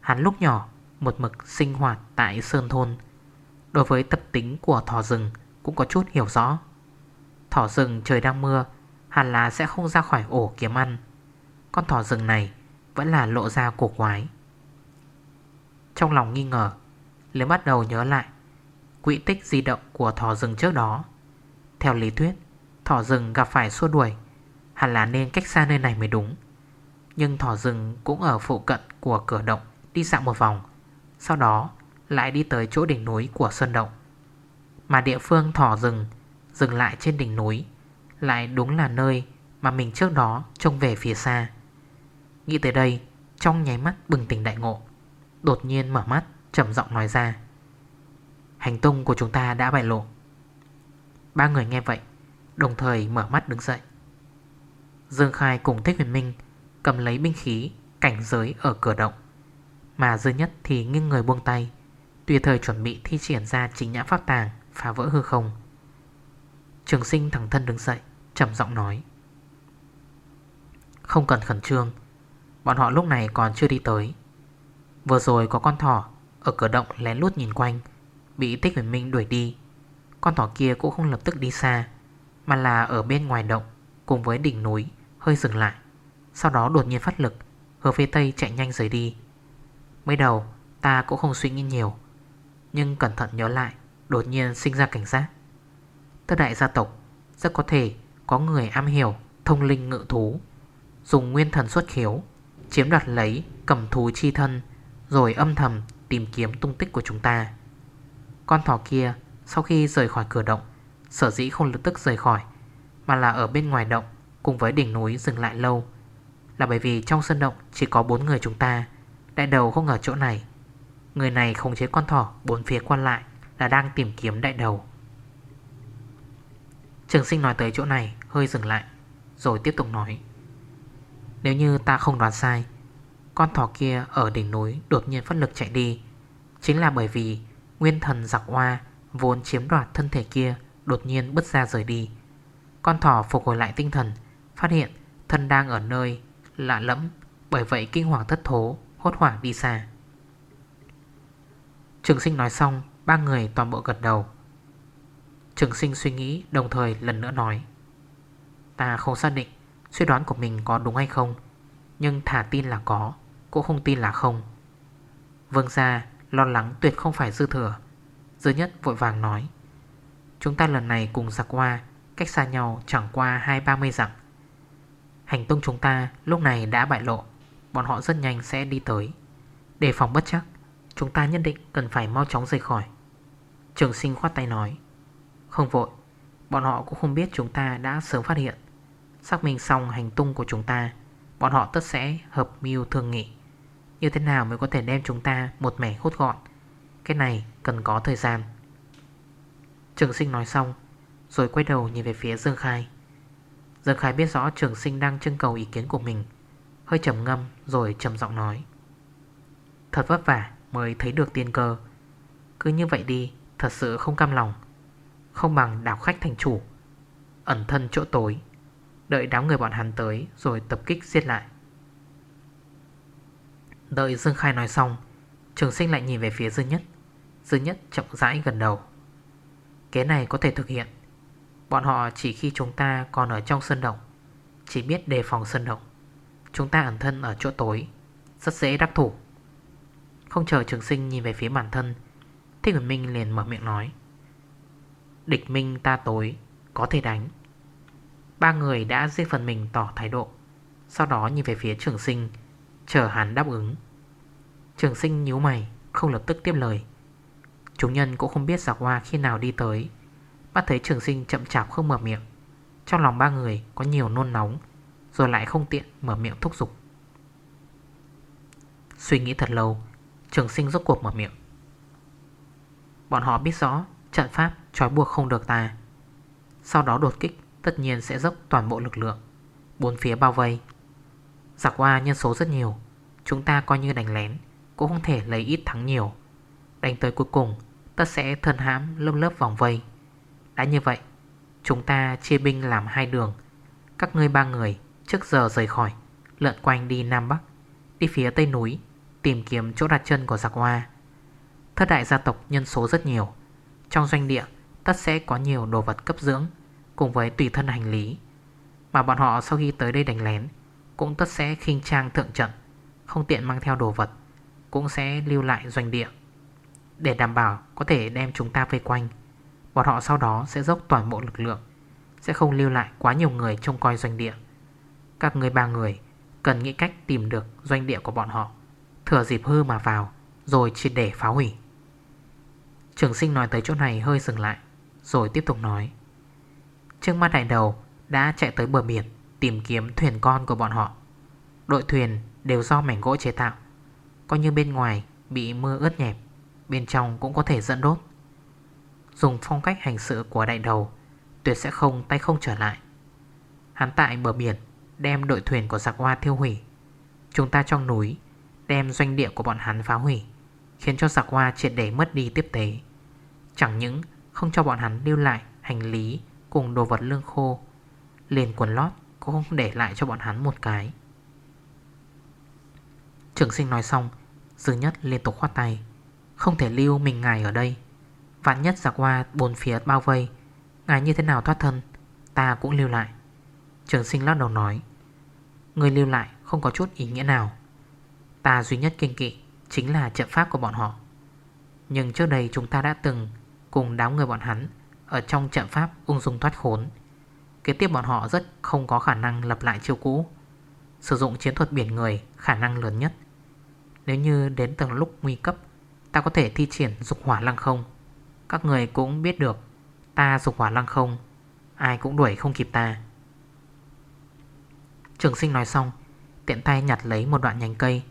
S1: Hắn lúc nhỏ, Một mực sinh hoạt tại Sơn Thôn. Đối với tập tính của thỏ rừng Cũng có chút hiểu rõ. Thỏ rừng trời đang mưa, Hẳn là sẽ không ra khỏi ổ kiếm ăn. Con thỏ rừng này Vẫn là lộ ra cổ quái. Trong lòng nghi ngờ Liếm bắt đầu nhớ lại Quỹ tích di động của thỏ rừng trước đó. Theo lý thuyết, Thỏ rừng gặp phải xua đuổi, Hẳn là nên cách xa nơi này mới đúng. Nhưng thỏ rừng cũng ở phụ cận Của cửa động đi dạo một vòng, Sau đó lại đi tới chỗ đỉnh núi Của sơn động. Mà địa phương thỏ rừng Dừng lại trên đỉnh núi. Lại đúng là nơi mà mình trước đó Trông về phía xa. Nghĩ tới đây, Trong nháy mắt bừng tỉnh đại ngộ, Đột nhiên mở mắt, trầm giọng nói ra. Hành tung của chúng ta đã bại lộ. Ba người nghe vậy, Đồng thời mở mắt đứng dậy. Dương Khai cùng Thích Huyền Minh Cầm lấy binh khí, Cảnh giới ở cửa động, Mà dư nhất thì nghiêng người buông tay, Tùy thời chuẩn bị thi triển ra chính nhã pháp tàng, Phá vỡ hư không. Trường sinh thẳng thân đứng dậy, trầm giọng nói. Không cần khẩn trương, Bọn họ lúc này còn chưa đi tới. Vừa rồi có con thỏ ở cửa động lén lút nhìn quanh, Bị Tích Huyền Minh đuổi đi. Con thỏ kia cũng không lập tức đi xa, Mà là ở bên ngoài động, Cùng với đỉnh núi, hơi dừng lại. Sau đó đột nhiên phát lực, Hướng phía tây chạy nhanh rời đi. Mới đầu, ta cũng không suy nghĩ nhiều, Nhưng cẩn thận nhớ lại, Đột nhiên sinh ra cảnh giác. Tất đại gia tộc Rất có thể có người am hiểu Thông linh ngự thú, Dùng nguyên thần xuất khiếu, Chiếm đoạt lấy cầm thú chi thân, Rồi âm thầm tìm kiếm tung tích của chúng ta. Con thỏ kia sau khi rời khỏi cửa động, Sở dĩ không lập tức rời khỏi, Mà là ở bên ngoài động Cùng với đỉnh núi dừng lại lâu, Là bởi vì trong sân động chỉ có bốn người chúng ta, Đại đầu không ở chỗ này. Người này khống chế con thỏ Bốn phía quan lại là đang tìm kiếm đại đầu. Trường sinh nói tới chỗ này, Hơi dừng lại, Rồi tiếp tục nói. Nếu như ta không đoán sai, con thỏ kia ở đỉnh núi đột nhiên phát lực chạy đi. Chính là bởi vì Nguyên thần giặc hoa Vốn chiếm đoạt thân thể kia Đột nhiên bứt ra rời đi. Con thỏ phục hồi lại tinh thần, Phát hiện thân đang ở nơi lạ lẫm, Bởi vậy kinh hoàng thất thố, Hốt hoảng đi xa. Trường sinh nói xong, Ba người toàn bộ gật đầu. Trường sinh suy nghĩ, đồng thời lần nữa nói. Ta không xác định Suy đoán của mình có đúng hay không, Nhưng thả tin là có, Cũng không tin là không. Vương gia lo lắng tuyệt không phải dư thừa. Dư nhất vội vàng nói, Chúng ta lần này cùng giặc qua, Cách xa nhau chẳng qua 2-30 dặm. Hành tung chúng ta lúc này đã bại lộ, Bọn họ rất nhanh sẽ đi tới. Để phòng bất chắc, Chúng ta nhất định cần phải mau chóng rời khỏi. Trường sinh khoát tay nói không vội, Bọn họ cũng không biết chúng ta đã sớm phát hiện, Xác minh xong hành tung của chúng ta, Bọn họ tất sẽ hợp mưu thương nghị. Như thế nào mới có thể đem chúng ta Một mẻ hút gọn? Cái này cần có thời gian. Trường sinh nói xong, Rồi quay đầu nhìn về phía Dương Khai. Dương Khai biết rõ trường sinh đang trưng cầu ý kiến của mình, Hơi trầm ngâm rồi trầm giọng nói. Thật vất vả mới thấy được tiên cơ. Cứ như vậy đi, Thật sự không cam lòng. Không bằng đảo khách thành chủ. Ẩn thân chỗ tối, Đợi đám người bọn hắn tới Rồi tập kích giết lại. Đợi Dương Khai nói xong, Trường sinh lại nhìn về phía Dương Nhất. Dương Nhất chậm rãi gần đầu. Kế này có thể thực hiện. Bọn họ chỉ khi chúng ta còn ở trong sân động, Chỉ biết đề phòng sân động. Chúng ta ẩn thân ở chỗ tối, Rất dễ đắc thủ. Không chờ trường sinh nhìn về phía bản thân, Thích Nguyễn Minh liền mở miệng nói. Địch minh ta tối, Có thể đánh. Ba người đã riêng phần mình tỏ thái độ. Sau đó nhìn về phía trường sinh, Chờ hắn đáp ứng. Trường sinh nhíu mày, Không lập tức tiếp lời. Chúng nhân cũng không biết giặc hoa khi nào đi tới. Bắt thấy trường sinh chậm chạp không mở miệng. Trong lòng ba người có nhiều nôn nóng, Rồi lại không tiện mở miệng thúc giục. Suy nghĩ thật lâu, Trường sinh rốt cuộc mở miệng. Bọn họ biết rõ Trận pháp trói buộc không được ta. Sau đó đột kích, Tất nhiên sẽ dốc toàn bộ lực lượng. Bốn phía bao vây. Giặc qua nhân số rất nhiều. Chúng ta coi như đánh lén, Cũng không thể lấy ít thắng nhiều. Đánh tới cuối cùng, Tất sẽ thân hãm lâm lớp vòng vây. Đã như vậy, Chúng ta chia binh làm hai đường. Các ngươi ba người trước giờ rời khỏi Lợn quanh đi Nam Bắc, Đi phía Tây núi, Tìm kiếm chỗ đặt chân của giặc hoa Thất đại gia tộc nhân số rất nhiều. Trong doanh địa Tất sẽ có nhiều đồ vật cấp dưỡng, Cùng với tùy thân hành lý. Mà bọn họ sau khi tới đây đánh lén, Cũng tất sẽ khinh trang thượng trận, Không tiện mang theo đồ vật, Cũng sẽ lưu lại doanh địa. Để đảm bảo có thể đem chúng ta vây quanh, Bọn họ sau đó sẽ dốc toàn bộ lực lượng, Sẽ không lưu lại quá nhiều người trông coi doanh địa. Các người ba người Cần nghĩ cách tìm được doanh địa của bọn họ, Thừa dịp hư mà vào, Rồi triệt để phá hủy. Trường sinh nói tới chỗ này hơi dừng lại. Rồi tiếp tục nói. Trương mắt đại đầu đã chạy tới bờ biển Tìm kiếm thuyền con của bọn họ. Đội thuyền đều do mảnh gỗ chế tạo. Coi như bên ngoài bị mưa ướt nhẹp, Bên trong cũng có thể dẫn đốt. Dùng phong cách hành sự của đại đầu, Tuyệt sẽ không tay không trở lại. Hắn tại bờ biển Đem đội thuyền của giặc hoa thiêu hủy. Chúng ta trong núi Đem doanh địa của bọn hắn phá hủy, Khiến cho giặc hoa triệt để mất đi tiếp tế. Chẳng những không cho bọn hắn lưu lại hành lý Cùng đồ vật lương khô. Liền quần lót cũng không để lại cho bọn hắn một cái. Trường sinh nói xong, Dư nhất liên tục khoát tay. Không thể lưu mình ngài ở đây. Vạn nhất giặc qua bốn phía bao vây, Ngài như thế nào thoát thân, Ta cũng lưu lại. Trường sinh lắc đầu nói, Người lưu lại không có chút ý nghĩa nào. Ta duy nhất kinh kỵ Chính là trận pháp của bọn họ. Nhưng trước đây chúng ta đã từng Cùng đám người bọn hắn Ở trong trận pháp ung dung thoát khốn. Kế tiếp bọn họ rất không có khả năng lập lại chiêu cũ, Sử dụng chiến thuật biển người Khả năng lớn nhất. Nếu như đến từng lúc nguy cấp, Ta có thể thi triển dục hỏa lăng không. Các người cũng biết được, Ta dục hỏa lăng không, Ai cũng đuổi không kịp ta. Trường sinh nói xong, Tiện tay nhặt lấy một đoạn nhánh cây,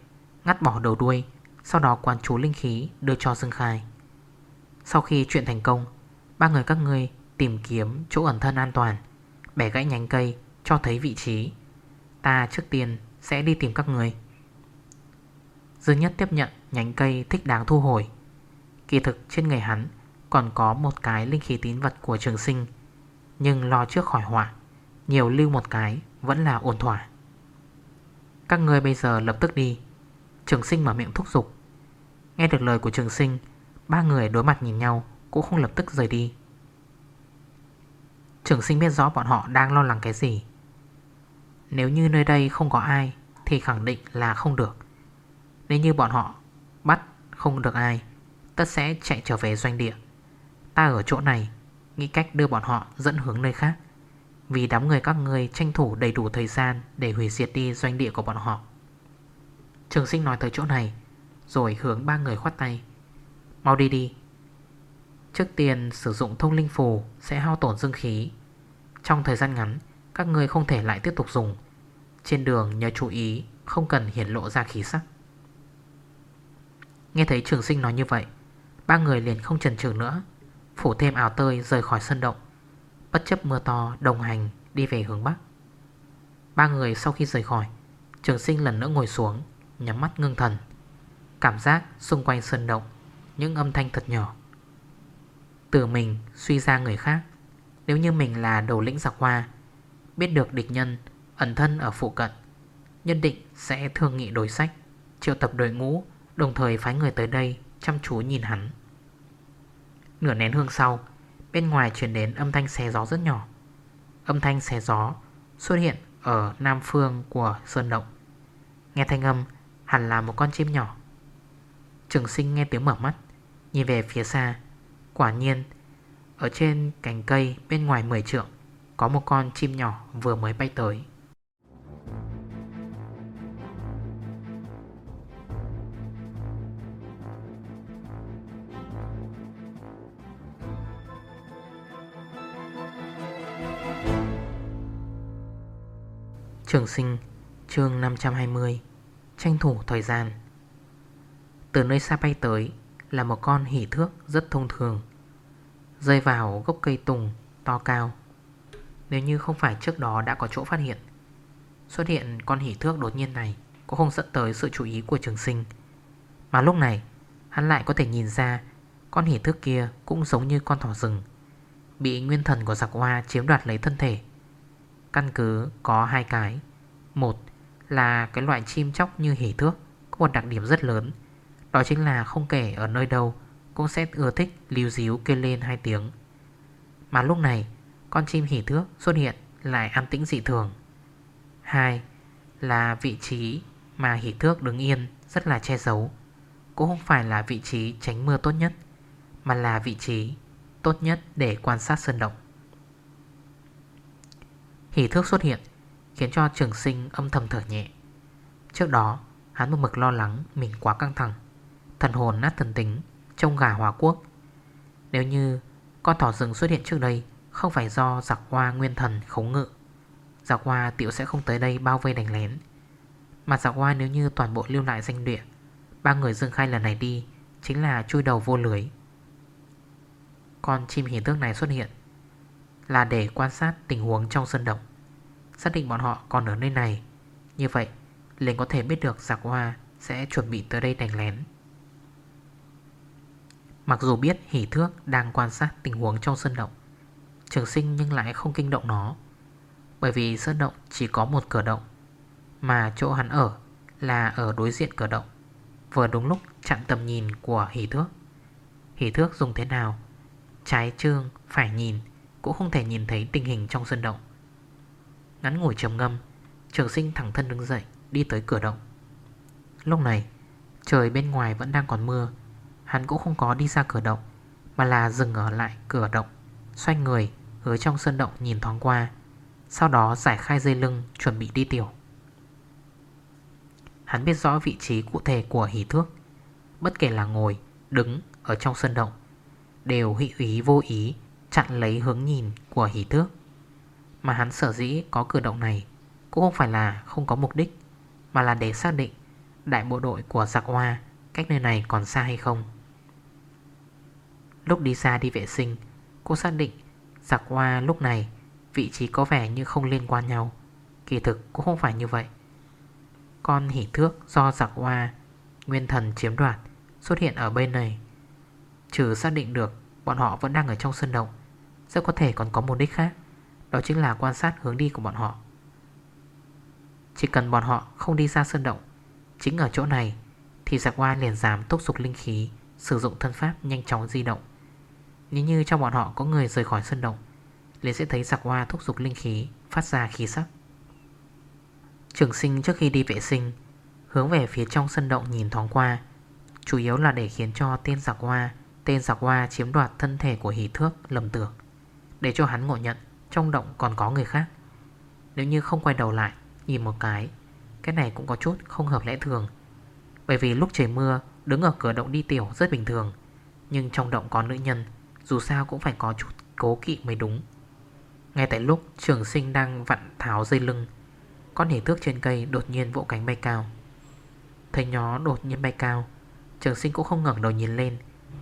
S1: Ngắt bỏ đầu đuôi, Sau đó quán chú linh khí đưa cho Dương Khai. Sau khi chuyện thành công, Ba người các ngươi tìm kiếm chỗ ẩn thân an toàn, Bẻ gãy nhánh cây Cho thấy vị trí. Ta trước tiên sẽ đi tìm các người Dương Nhất tiếp nhận nhánh cây thích đáng thu hồi. Kỳ thực trên người hắn Còn có một cái linh khí tín vật của trường sinh, Nhưng lo trước khỏi họa, Nhiều lưu một cái vẫn là ổn thỏa. Các người bây giờ lập tức đi. Trường sinh mở miệng thúc giục. Nghe được lời của trường sinh Ba người đối mặt nhìn nhau, Cũng không lập tức rời đi. Trường sinh biết rõ bọn họ đang lo lắng cái gì. Nếu như nơi đây không có ai, Thì khẳng định là không được. Nếu như bọn họ bắt không được ai, Tất sẽ chạy trở về doanh địa. Ta ở chỗ này, Nghĩ cách đưa bọn họ dẫn hướng nơi khác. Vì đám người các người tranh thủ đầy đủ thời gian Để hủy diệt đi doanh địa của bọn họ. Trường sinh nói tới chỗ này, Rồi hướng ba người khoát tay. Mau đi đi. Trước tiên, sử dụng thông linh phù Sẽ hao tổn dương khí. Trong thời gian ngắn, Các người không thể lại tiếp tục dùng. Trên đường nhớ chú ý, Không cần hiển lộ ra khí sắc. Nghe thấy trường sinh nói như vậy, Ba người liền không chần chừ nữa. Phủ thêm áo tơi rời khỏi sân động. Bất chấp mưa to, đồng hành đi về hướng Bắc. Ba người sau khi rời khỏi, Trường sinh lần nữa ngồi xuống, Nhắm mắt ngưng thần. Cảm giác xung quanh sân động những âm thanh thật nhỏ. Từ mình suy ra người khác. Nếu như mình là đầu lĩnh giặc hoa, Biết được địch nhân Ẩn thân ở phụ cận, Nhất định sẽ thương nghị đối sách, Triệu tập đội ngũ, Đồng thời phái người tới đây Chăm chú nhìn hắn. Nửa nén hương sau, Bên ngoài chuyển đến âm thanh xé gió rất nhỏ. Âm thanh xé gió xuất hiện ở nam phương của sơn động. Nghe thanh âm, hẳn là một con chim nhỏ. Trường sinh nghe tiếng mở mắt. Nhìn về phía xa, Quả nhiên, Ở trên cành cây bên ngoài 10 trượng, Có một con chim nhỏ vừa mới bay tới. Trường sinh, chương 520 Tranh thủ thời gian. Từ nơi xa bay tới là một con hỉ thước rất thông thường, Rơi vào gốc cây tùng to cao. Nếu như không phải trước đó đã có chỗ phát hiện, Xuất hiện con hỉ thước đột nhiên này Cũng không dẫn tới sự chú ý của trường sinh. Mà lúc này, Hắn lại có thể nhìn ra Con hỉ thước kia cũng giống như con thỏ rừng, Bị nguyên thần của giặc hoa chiếm đoạt lấy thân thể. Căn cứ có hai cái. Một là cái loại chim chóc như hỉ thước Có một đặc điểm rất lớn đó chính là không kể ở nơi đâu Cũng sẽ ưa thích lưu díu kêu lên hai tiếng. Mà lúc này, Con chim hỉ thước xuất hiện Lại an tĩnh dị thường. Hai là vị trí Mà hỉ thước đứng yên Rất là che giấu, Cũng không phải là vị trí tránh mưa tốt nhất, Mà là vị trí tốt nhất để quan sát sơn động. Hỉ thước xuất hiện Khiến cho trường sinh âm thầm thở nhẹ. Trước đó, hắn một mực lo lắng Mình quá căng thẳng. Thần hồn nát thần tính Trông gà hòa quốc. Nếu như con thỏ rừng xuất hiện trước đây Không phải do giặc hoa nguyên thần khống ngự, Giặc hoa tiểu sẽ không tới đây bao vây đánh lén. Mà giặc hoa nếu như toàn bộ lưu lại danh địa, Ba người dương khai lần này đi Chính là chui đầu vô lưới. Con chim hình tước này xuất hiện Là để quan sát tình huống trong sân động, Xác định bọn họ còn ở nơi này. Như vậy, liền có thể biết được giặc hoa Sẽ chuẩn bị tới đây đánh lén. Mặc dù biết hỷ thước đang quan sát tình huống trong sân động, Trường sinh nhưng lại không kinh động nó. Bởi vì sân động chỉ có một cửa động, Mà chỗ hắn ở là ở đối diện cửa động. Vừa đúng lúc chặn tầm nhìn của hỷ thước. Hỷ thước dùng thế nào? Trái trương phải nhìn, Cũng không thể nhìn thấy tình hình trong sân động. Ngắn ngồi trầm ngâm, Trường sinh thẳng thân đứng dậy, Đi tới cửa động. Lúc này, trời bên ngoài vẫn đang còn mưa Hắn cũng không có đi ra cửa động, Mà là dừng ở lại cửa động, Xoay người hướng trong sân động nhìn thoáng qua, Sau đó giải khai dây lưng, Chuẩn bị đi tiểu. Hắn biết rõ vị trí cụ thể của hỷ thước, Bất kể là ngồi, Đứng ở trong sân động, Đều hị ý vô ý Chặn lấy hướng nhìn của hỷ thước. Mà hắn sở dĩ có cử động này Cũng không phải là không có mục đích, Mà là để xác định Đại bộ đội của giặc hoa Cách nơi này còn xa hay không. Lúc đi ra đi vệ sinh, Cô xác định dạ Giặc hoa lúc này Vị trí có vẻ như không liên quan nhau. Kỳ thực cũng không phải như vậy. Con hỉ thước do dạ giặc hoa Nguyên thần chiếm đoạt Xuất hiện ở bên này. Trừ xác định được Bọn họ vẫn đang ở trong sân động, Rất có thể còn có mục đích khác, đó chính là quan sát hướng đi của bọn họ. Chỉ cần bọn họ không đi ra sân động, Chính ở chỗ này, Thì dạ giặc hoa liền dám tốc dục linh khí Sử dụng thân pháp nhanh chóng di động. Nếu như trong bọn họ có người rời khỏi sân động, liền sẽ thấy giặc hoa thúc dục linh khí, Phát ra khí sắc. Trường sinh trước khi đi vệ sinh, Hướng về phía trong sân động nhìn thoáng qua, Chủ yếu là để khiến cho tên giặc hoa, Tên giặc hoa chiếm đoạt thân thể của hỷ thước, lầm tưởng, Để cho hắn ngộ nhận Trong động còn có người khác. Nếu như không quay đầu lại, Nhìn một cái Cái này cũng có chút không hợp lẽ thường. Bởi vì lúc trời mưa, Đứng ở cửa động đi tiểu rất bình thường, Nhưng trong động có nữ nhân dù sao cũng phải có chút cố kỵ mới đúng. Ngay tại lúc trường sinh đang vặn tháo dây lưng, Con hỉ thước trên cây đột nhiên vỗ cánh bay cao. Thấy nhó đột nhiên bay cao, Trường sinh cũng không ngẩn đầu nhìn lên,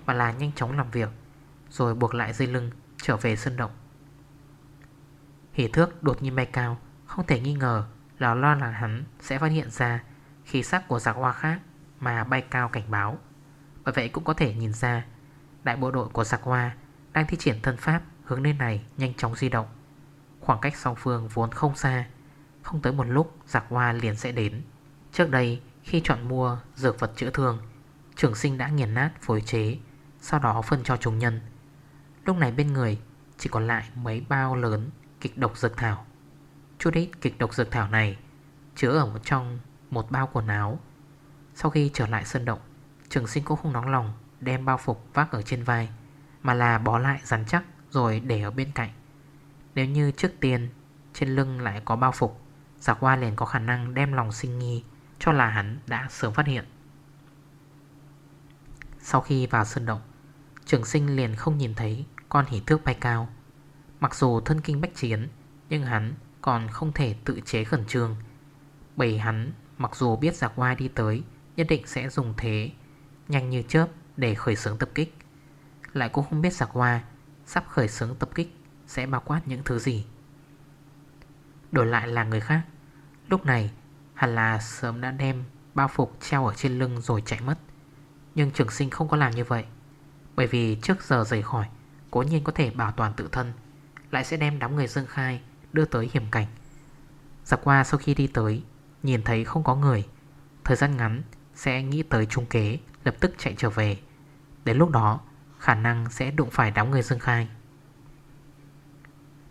S1: Mà là nhanh chóng làm việc, Rồi buộc lại dây lưng trở về sân động. Hỉ thước đột nhiên bay cao, Không thể nghi ngờ là lo là hắn sẽ phát hiện ra Khí sắc của giặc hoa khác Mà bay cao cảnh báo. Bởi vậy cũng có thể nhìn ra Đại bộ đội của giặc hoa Đang thi triển thân pháp hướng lên này nhanh chóng di động. Khoảng cách song phương vốn không xa, Không tới một lúc giặc hoa liền sẽ đến. Trước đây, khi chọn mua dược vật chữa thương, Trường sinh đã nghiền nát phối chế, Sau đó phân cho trùng nhân. Lúc này bên người chỉ còn lại mấy bao lớn kịch độc dược thảo. Chút ít kịch độc dược thảo này Chứa ở một trong một bao quần áo. Sau khi trở lại sân động, Trường sinh cũng không nóng lòng Đem bao phục vác ở trên vai, Mà là bó lại rắn chắc Rồi để ở bên cạnh. Nếu như trước tiên Trên lưng lại có bao phục, Giặc hoa liền có khả năng đem lòng sinh nghi Cho là hắn đã sớm phát hiện. Sau khi vào sơn động, Trường sinh liền không nhìn thấy Con hỉ thước bay cao. Mặc dù thân kinh bách chiến, Nhưng hắn còn không thể tự chế khẩn trương. Bởi hắn mặc dù biết giặc hoa đi tới, Nhất định sẽ dùng thế Nhanh như chớp để khởi xướng tập kích. Lại cũng không biết giặc hoa Sắp khởi xướng tập kích Sẽ bao quát những thứ gì. Đổi lại là người khác. Lúc này, hẳn là sớm đã đem Bao phục treo ở trên lưng rồi chạy mất. Nhưng trường sinh không có làm như vậy, Bởi vì trước giờ rời khỏi, Cố nhiên có thể bảo toàn tự thân, Lại sẽ đem đám người dương khai Đưa tới hiểm cảnh. Giặc qua sau khi đi tới, Nhìn thấy không có người, Thời gian ngắn sẽ nghĩ tới trung kế, Lập tức chạy trở về. Đến lúc đó khả năng sẽ đụng phải đám người dương khai.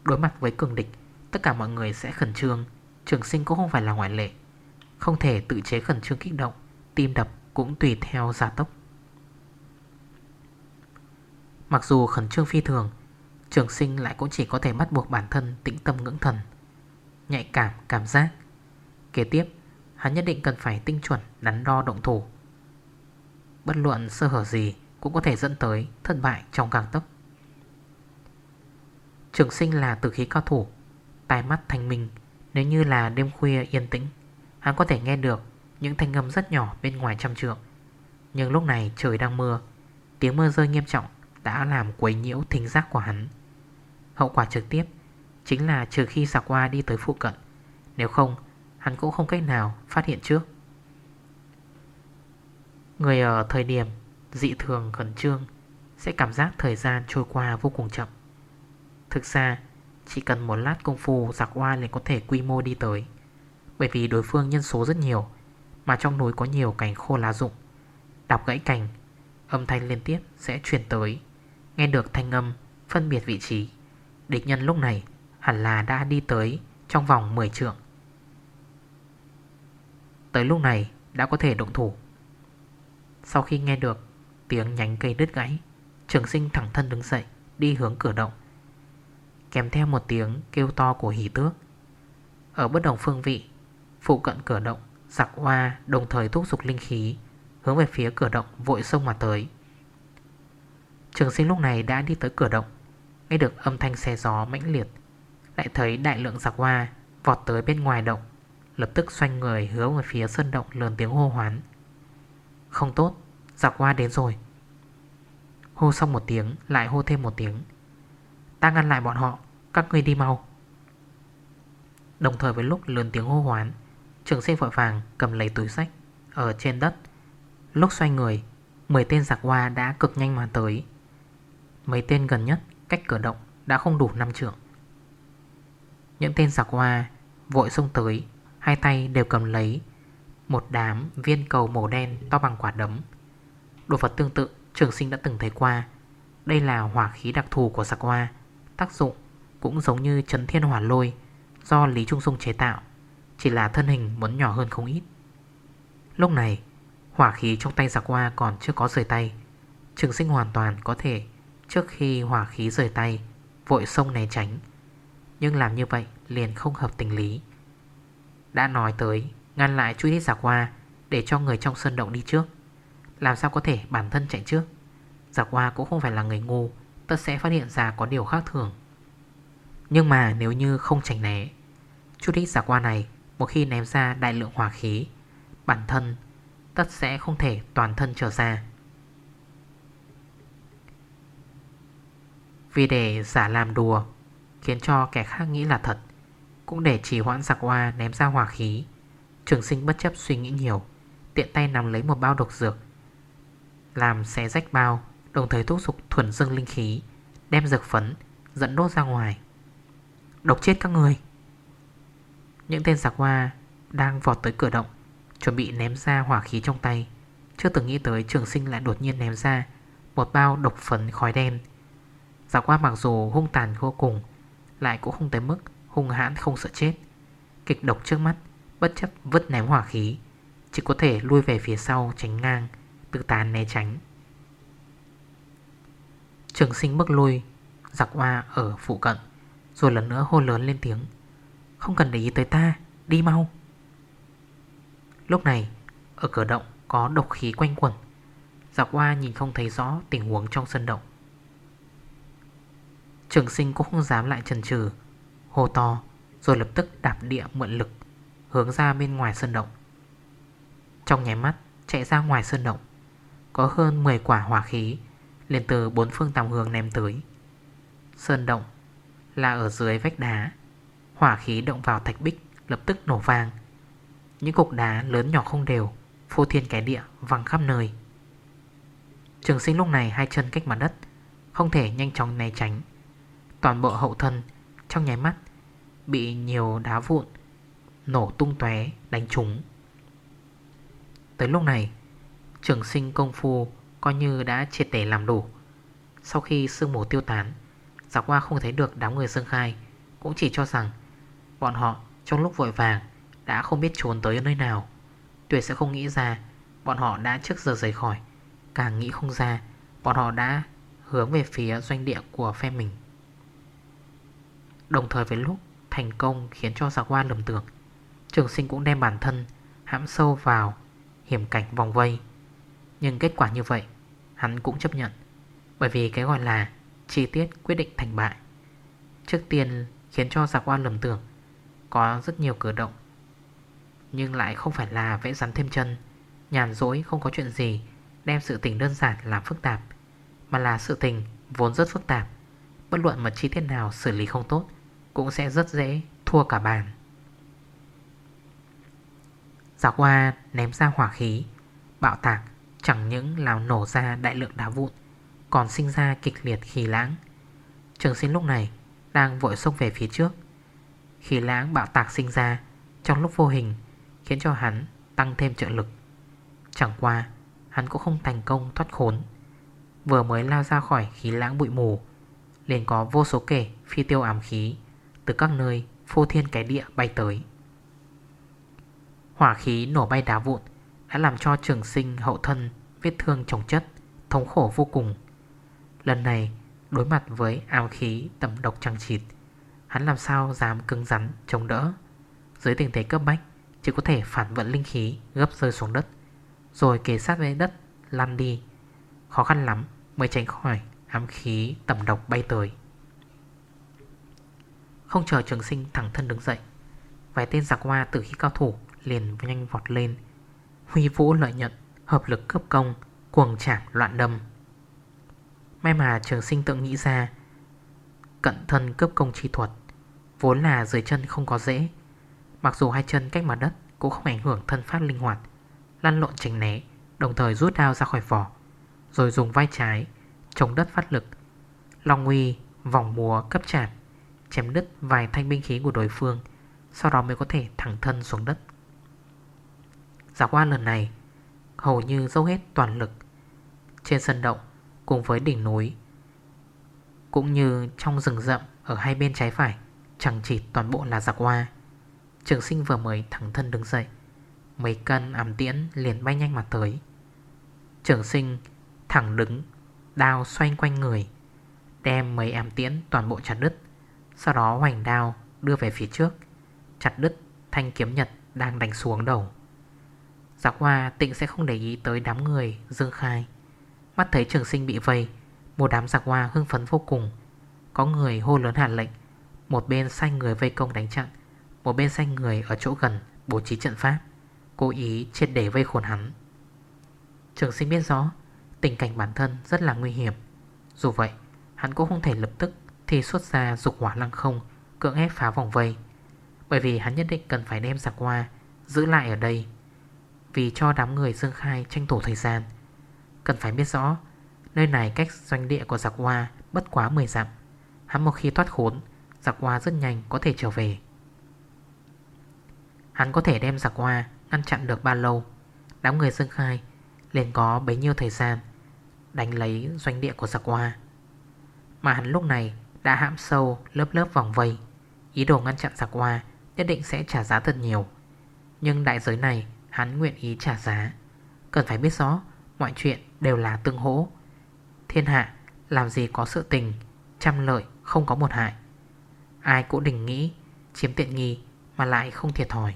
S1: Đối mặt với cường địch Tất cả mọi người sẽ khẩn trương. Trường sinh cũng không phải là ngoại lệ. Không thể tự chế khẩn trương kích động Tim đập cũng tùy theo gia tốc. Mặc dù khẩn trương phi thường Trường sinh lại cũng chỉ có thể bắt buộc bản thân tĩnh tâm ngưỡng thần Nhạy cảm, cảm giác. Kế tiếp Hắn nhất định cần phải tinh chuẩn đắn đo động thủ. Bất luận sơ hở gì cũng có thể dẫn tới thất bại trong càng tốc Trường sinh là tử khí cao thủ, Tai mắt thành minh. Nếu như là đêm khuya yên tĩnh, Hắn có thể nghe được những thanh âm rất nhỏ bên ngoài trăm trượng. Nhưng lúc này trời đang mưa, Tiếng mưa rơi nghiêm trọng Đã làm quấy nhiễu thính giác của hắn. Hậu quả trực tiếp Chính là trừ khi giặc qua đi tới phụ cận, Nếu không, Hắn cũng không cách nào phát hiện trước. Người ở thời điểm dị thường khẩn trương, Sẽ cảm giác thời gian trôi qua vô cùng chậm. Thực ra, Chỉ cần một lát công phu giặc hoa liền có thể quy mô đi tới, Bởi vì đối phương nhân số rất nhiều, Mà trong núi có nhiều cành khô lá rụng. Đọc gãy cành, Âm thanh liên tiếp sẽ truyền tới, Nghe được thanh âm, Phân biệt vị trí. Địch nhân lúc này hẳn là đã đi tới Trong vòng 10 trượng. Tới lúc này đã có thể động thủ. Sau khi nghe được tiếng nhánh cây đứt gãy. Trường sinh thẳng thân đứng dậy, Đi hướng cửa động. Kèm theo một tiếng kêu to của hỷ tước. Ở bất đồng phương vị, Phụ cận cửa động, Giặc hoa đồng thời thúc dục linh khí, Hướng về phía cửa động vội sông mà tới. Trường sinh lúc này đã đi tới cửa động, Nghe được âm thanh xe gió mãnh liệt, Lại thấy đại lượng giặc hoa Vọt tới bên ngoài động, Lập tức xoay người hướng về phía sân động lớn tiếng hô hoán. Không tốt Giặc hoa đến rồi. Hô xong một tiếng, lại hô thêm một tiếng. Ta ngăn lại bọn họ, Các người đi mau. Đồng thời với lúc lớn tiếng hô hoán Trường sinh vội vàng cầm lấy túi sách Ở trên đất. Lúc xoay người 10 tên giặc hoa đã cực nhanh mà tới. Mấy tên gần nhất, cách cửa động đã không đủ 5 trượng. Những tên giặc hoa vội xông tới, Hai tay đều cầm lấy Một đám viên cầu màu đen to bằng quả đấm. Đồ vật tương tự, trường sinh đã từng thấy qua. Đây là hỏa khí đặc thù của sạc hoa. Tác dụng cũng giống như chấn thiên hỏa lôi, Do Lý Trung Dung chế tạo, Chỉ là thân hình muốn nhỏ hơn không ít. Lúc này, Hỏa khí trong tay giặc hoa còn chưa có rời tay. Trường sinh hoàn toàn có thể Trước khi hỏa khí rời tay, Vội sông né tránh. Nhưng làm như vậy liền không hợp tình lý. Đã nói tới, Ngăn lại chút đít giặc hoa Để cho người trong sân động đi trước. Làm sao có thể bản thân chạy trước? Giặc hoa cũng không phải là người ngu, Tất sẽ phát hiện ra có điều khác thường. Nhưng mà nếu như không tránh né Chút ít giả qua này, Một khi ném ra đại lượng hỏa khí, Bản thân tất sẽ không thể toàn thân trở ra. Vì để giả làm đùa, Khiến cho kẻ khác nghĩ là thật, Cũng để trì hoãn giặc hoa ném ra hỏa khí, Trường sinh bất chấp suy nghĩ nhiều, Tiện tay nằm lấy một bao độc dược làm xé rách bao, Đồng thời thúc dục thuần dương linh khí, Đem dược phấn, dẫn đốt ra ngoài. Độc chết các người. Những tên giặc hoa Đang vọt tới cửa động, Chuẩn bị ném ra hỏa khí trong tay. Chưa từng nghĩ tới trường sinh lại đột nhiên ném ra Một bao độc phấn khói đen. Giặc hoa mặc dù hung tàn vô cùng, Lại cũng không tới mức hung hãn không sợ chết. Kịch độc trước mắt, Bất chấp vứt ném hỏa khí, Chỉ có thể lui về phía sau tránh ngang. Tự tán né tránh. Trường sinh bước lui, Giặc hoa ở phụ cận, Rồi lần nữa hô lớn lên tiếng. Không cần để ý tới ta, Đi mau. Lúc này, Ở cửa động có độc khí quanh quẩn. Giặc hoa nhìn không thấy rõ tình huống trong sân động. Trường sinh cũng không dám lại chần chừ, Hô to, Rồi lập tức đạp địa mượn lực, Hướng ra bên ngoài sân động. Trong nháy mắt, chạy ra ngoài sân động. Có hơn 10 quả hỏa khí, liền từ bốn phương tàm hướng ném tới. Sơn động là ở dưới vách đá. Hỏa khí động vào thạch bích, Lập tức nổ vang. Những cục đá lớn nhỏ không đều, Phô thiên cái địa, văng khắp nơi. Trường sinh lúc này hai chân cách mặt đất, Không thể nhanh chóng né tránh. Toàn bộ hậu thân Trong nháy mắt Bị nhiều đá vụn Nổ tung tóe, đánh trúng. Tới lúc này Trường sinh công phu Coi như đã triệt để làm đủ. Sau khi sương mù tiêu tán Giả qua không thấy được đám người dương khai, Cũng chỉ cho rằng Bọn họ trong lúc vội vàng Đã không biết trốn tới nơi nào. Tuyệt sẽ không nghĩ ra Bọn họ đã trước giờ rời khỏi, Càng nghĩ không ra Bọn họ đã hướng về phía doanh địa của phe mình. Đồng thời với lúc thành công khiến cho giặc qua lầm tưởng, Trường sinh cũng đem bản thân hãm sâu vào hiểm cảnh vòng vây. Nhưng kết quả như vậy, Hắn cũng chấp nhận. Bởi vì cái gọi là chi tiết quyết định thành bại. Trước tiên khiến cho giặc oan lầm tưởng, Có rất nhiều cử động. Nhưng lại không phải là vẽ rắn thêm chân, Nhàn dối không có chuyện gì, Đem sự tình đơn giản làm phức tạp, Mà là sự tình vốn rất phức tạp. Bất luận một chi tiết nào xử lý không tốt, Cũng sẽ rất dễ thua cả bàn. Giặc hoa ném ra hỏa khí, Bạo tạc Chẳng những làm nổ ra đại lượng đá vụn, Còn sinh ra kịch liệt khí lãng Trường sinh lúc này Đang vội xông về phía trước. Khí lãng bạo tạc sinh ra Trong lúc vô hình, Khiến cho hắn tăng thêm trợ lực. Chẳng qua, Hắn cũng không thành công thoát khốn. Vừa mới lao ra khỏi khí lãng bụi mù, liền có vô số kể phi tiêu ám khí Từ các nơi phô thiên cái địa bay tới. Hỏa khí nổ bay đá vụn đã làm cho trường sinh hậu thân vết thương trồng chất, thống khổ vô cùng. Lần này, đối mặt với ám khí tầm độc trăng chịt, hắn làm sao dám cứng rắn chống đỡ. Dưới tình thế cấp bách, chỉ có thể phản vận linh khí gấp rơi xuống đất, rồi kề sát với đất lăn đi. Khó khăn lắm mới tránh khỏi ám khí tầm độc bay tới. Không chờ trường sinh thẳng thân đứng dậy Vài tên giặc hoa từ khi cao thủ liền nhanh vọt lên Huy vũ lợi nhận Hợp lực cấp công, Cuồng chảm loạn đâm. May mà trường sinh tượng nghĩ ra, Cận thân cấp công chi thuật Vốn là dưới chân không có dễ. Mặc dù hai chân cách mặt đất Cũng không ảnh hưởng thân pháp linh hoạt, Lăn lộn tránh né, Đồng thời rút đao ra khỏi vỏ, Rồi dùng vai trái Chống đất phát lực. Long uy, vòng múa cấp chạm Chém đứt vài thanh binh khí của đối phương, Sau đó mới có thể thẳng thân xuống đất. Giả qua lần này, Hầu như dốc hết toàn lực Trên sân động Cùng với đỉnh núi, Cũng như trong rừng rậm Ở hai bên trái phải, Chẳng chỉ toàn bộ là giặc hoa Trường sinh vừa mới thẳng thân đứng dậy, Mấy cân ám tiễn liền bay nhanh mà tới. Trường sinh thẳng đứng, Đao xoay quanh người, Đem mấy ám tiễn toàn bộ chặt đứt, Sau đó hoành đao đưa về phía trước, Chặt đứt thanh kiếm nhật đang đánh xuống đầu. Giặc hoa tịnh sẽ không để ý tới đám người, Dương Khai. Mắt thấy trường sinh bị vây, Một đám giặc hoa hưng phấn vô cùng. Có người hô lớn hạ lệnh, Một bên sai người vây công đánh chặn, Một bên sai người ở chỗ gần bố trí trận pháp, Cố ý triệt để vây khốn hắn. Trường sinh biết rõ, Tình cảnh bản thân rất là nguy hiểm. Dù vậy, hắn cũng không thể lập tức Thì xuất ra dục hỏa lăng không, Cưỡng ép phá vòng vây. Bởi vì hắn nhất định cần phải đem giặc hoa Giữ lại ở đây vì cho đám người dương khai tranh thủ thời gian. Cần phải biết rõ, Nơi này cách doanh địa của giặc hoa Bất quá 10 dặm. Hắn một khi thoát khốn, Giặc hoa rất nhanh có thể trở về. Hắn có thể đem giặc hoa Ngăn chặn được bao lâu? Đám người dương khai liền có bấy nhiêu thời gian Đánh lấy doanh địa của giặc hoa Mà hắn lúc này đã hãm sâu lớp lớp vòng vây. Ý đồ ngăn chặn giặc hoa Nhất định sẽ trả giá thật nhiều. Nhưng đại giới này hắn nguyện ý trả giá. Cần phải biết rõ, Mọi chuyện đều là tương hỗ. Thiên hạ, làm gì có sự tình, Trăm lợi không có một hại. Ai cũng đừng nghĩ, Chiếm tiện nghi mà lại không thiệt thòi.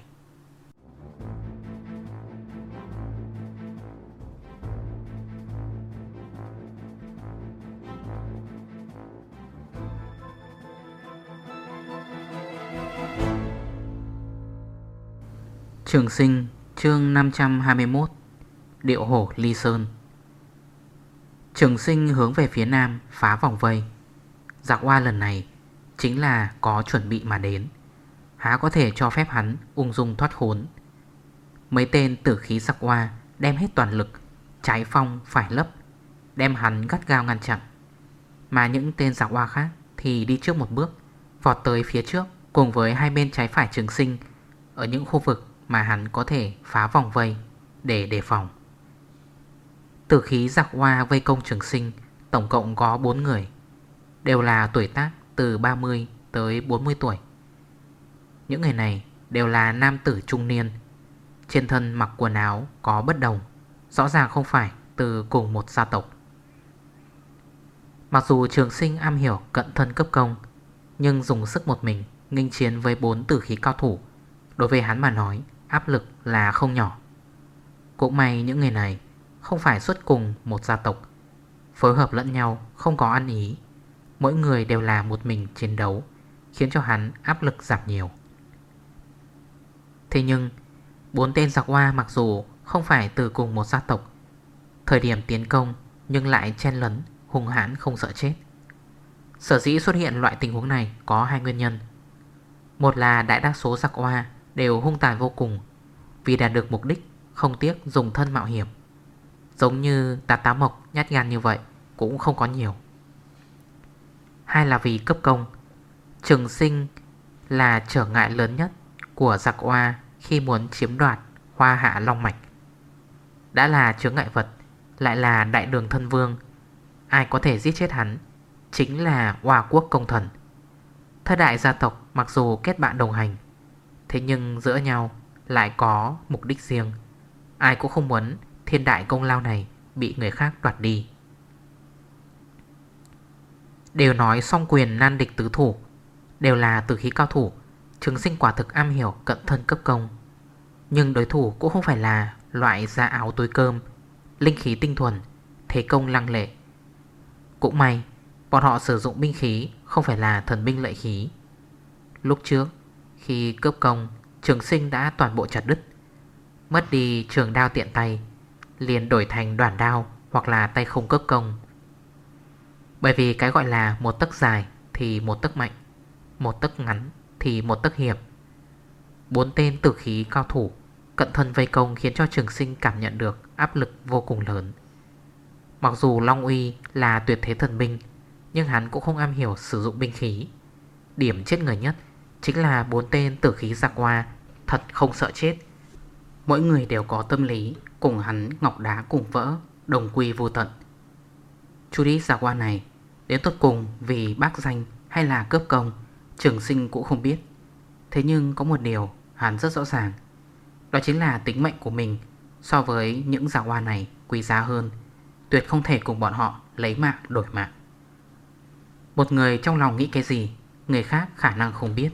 S1: Trường sinh chương 521 Điệu hổ ly sơn. Trường sinh hướng về phía nam, phá vòng vây. Giặc hoa lần này Chính là có chuẩn bị mà đến. Há có thể cho phép hắn ung dung thoát khốn. Mấy tên tử khí giặc hoa Đem hết toàn lực, Trái phong phải lấp, Đem hắn gắt gao ngăn chặn. Mà những tên giặc hoa khác Thì đi trước một bước, Vọt tới phía trước Cùng với hai bên trái phải trường sinh Ở những khu vực mà hắn có thể phá vòng vây Để đề phòng. Tử khí giặc hoa vây công trường sinh, Tổng cộng có 4 người, Đều là tuổi tác từ 30 tới 40 tuổi. Những người này đều là nam tử trung niên, Trên thân mặc quần áo có bất đồng, Rõ ràng không phải từ cùng một gia tộc. Mặc dù trường sinh am hiểu cận thân cấp công, Nhưng dùng sức một mình Nghinh chiến với bốn tử khí cao thủ, Đối với hắn mà nói Áp lực là không nhỏ. Cũng may những người này Không phải xuất cùng một gia tộc, Phối hợp lẫn nhau không có ăn ý. Mỗi người đều là một mình chiến đấu, Khiến cho hắn áp lực giảm nhiều. Thế nhưng, Bốn tên giặc hoa mặc dù Không phải từ cùng một gia tộc, Thời điểm tiến công Nhưng lại chen lấn, hung hãn không sợ chết. Sở dĩ xuất hiện loại tình huống này Có hai nguyên nhân. Một là đại đa số giặc hoa Đều hung tàn vô cùng. Vì đạt được mục đích, Không tiếc dùng thân mạo hiểm. Giống như tà tá mộc nhát gan như vậy Cũng không có nhiều. Hai là vì cấp công. Trường sinh là trở ngại lớn nhất Của giặc hoa Khi muốn chiếm đoạt hoa hạ long mạch. Đã là chướng ngại vật, Lại là đại đường thân vương. Ai có thể giết chết hắn Chính là hoa quốc công thần. Thất đại gia tộc mặc dù kết bạn đồng hành Thế nhưng giữa nhau lại có mục đích riêng. Ai cũng không muốn thiên đại công lao này bị người khác đoạt đi. Đều nói song quyền nan địch tứ thủ, Đều là tử khí cao thủ, Chứng sinh quả thực am hiểu cận thân cấp công. Nhưng đối thủ cũng không phải là Loại da áo túi cơm, Linh khí tinh thuần, Thế công lăng lệ. Cũng may, Bọn họ sử dụng binh khí Không phải là thần binh lợi khí. Lúc trước khi cướp công, Trường sinh đã toàn bộ chặt đứt. Mất đi trường đao tiện tay, Liền đổi thành đoàn đao Hoặc là tay không cướp công. Bởi vì cái gọi là một tấc dài Thì một tấc mạnh, Một tấc ngắn thì một tấc hiệp Bốn tên tử khí cao thủ Cận thân vây công khiến cho trường sinh cảm nhận được Áp lực vô cùng lớn. Mặc dù Long Uy là tuyệt thế thần binh, Nhưng hắn cũng không am hiểu sử dụng binh khí. Điểm chết người nhất Chính là bốn tên tử khí giặc hoa Thật không sợ chết. Mỗi người đều có tâm lý, Cùng hắn, ngọc đá cùng vỡ, Đồng quy vô tận. Chú đi giặc hoa này, Đến tốt cùng vì bác danh hay là cướp công, Trường sinh cũng không biết. Thế nhưng có một điều hắn rất rõ ràng, Đó chính là tính mệnh của mình So với những giặc hoa này quý giá hơn, Tuyệt không thể cùng bọn họ lấy mạng đổi mạng. Một người trong lòng nghĩ cái gì, Người khác khả năng không biết.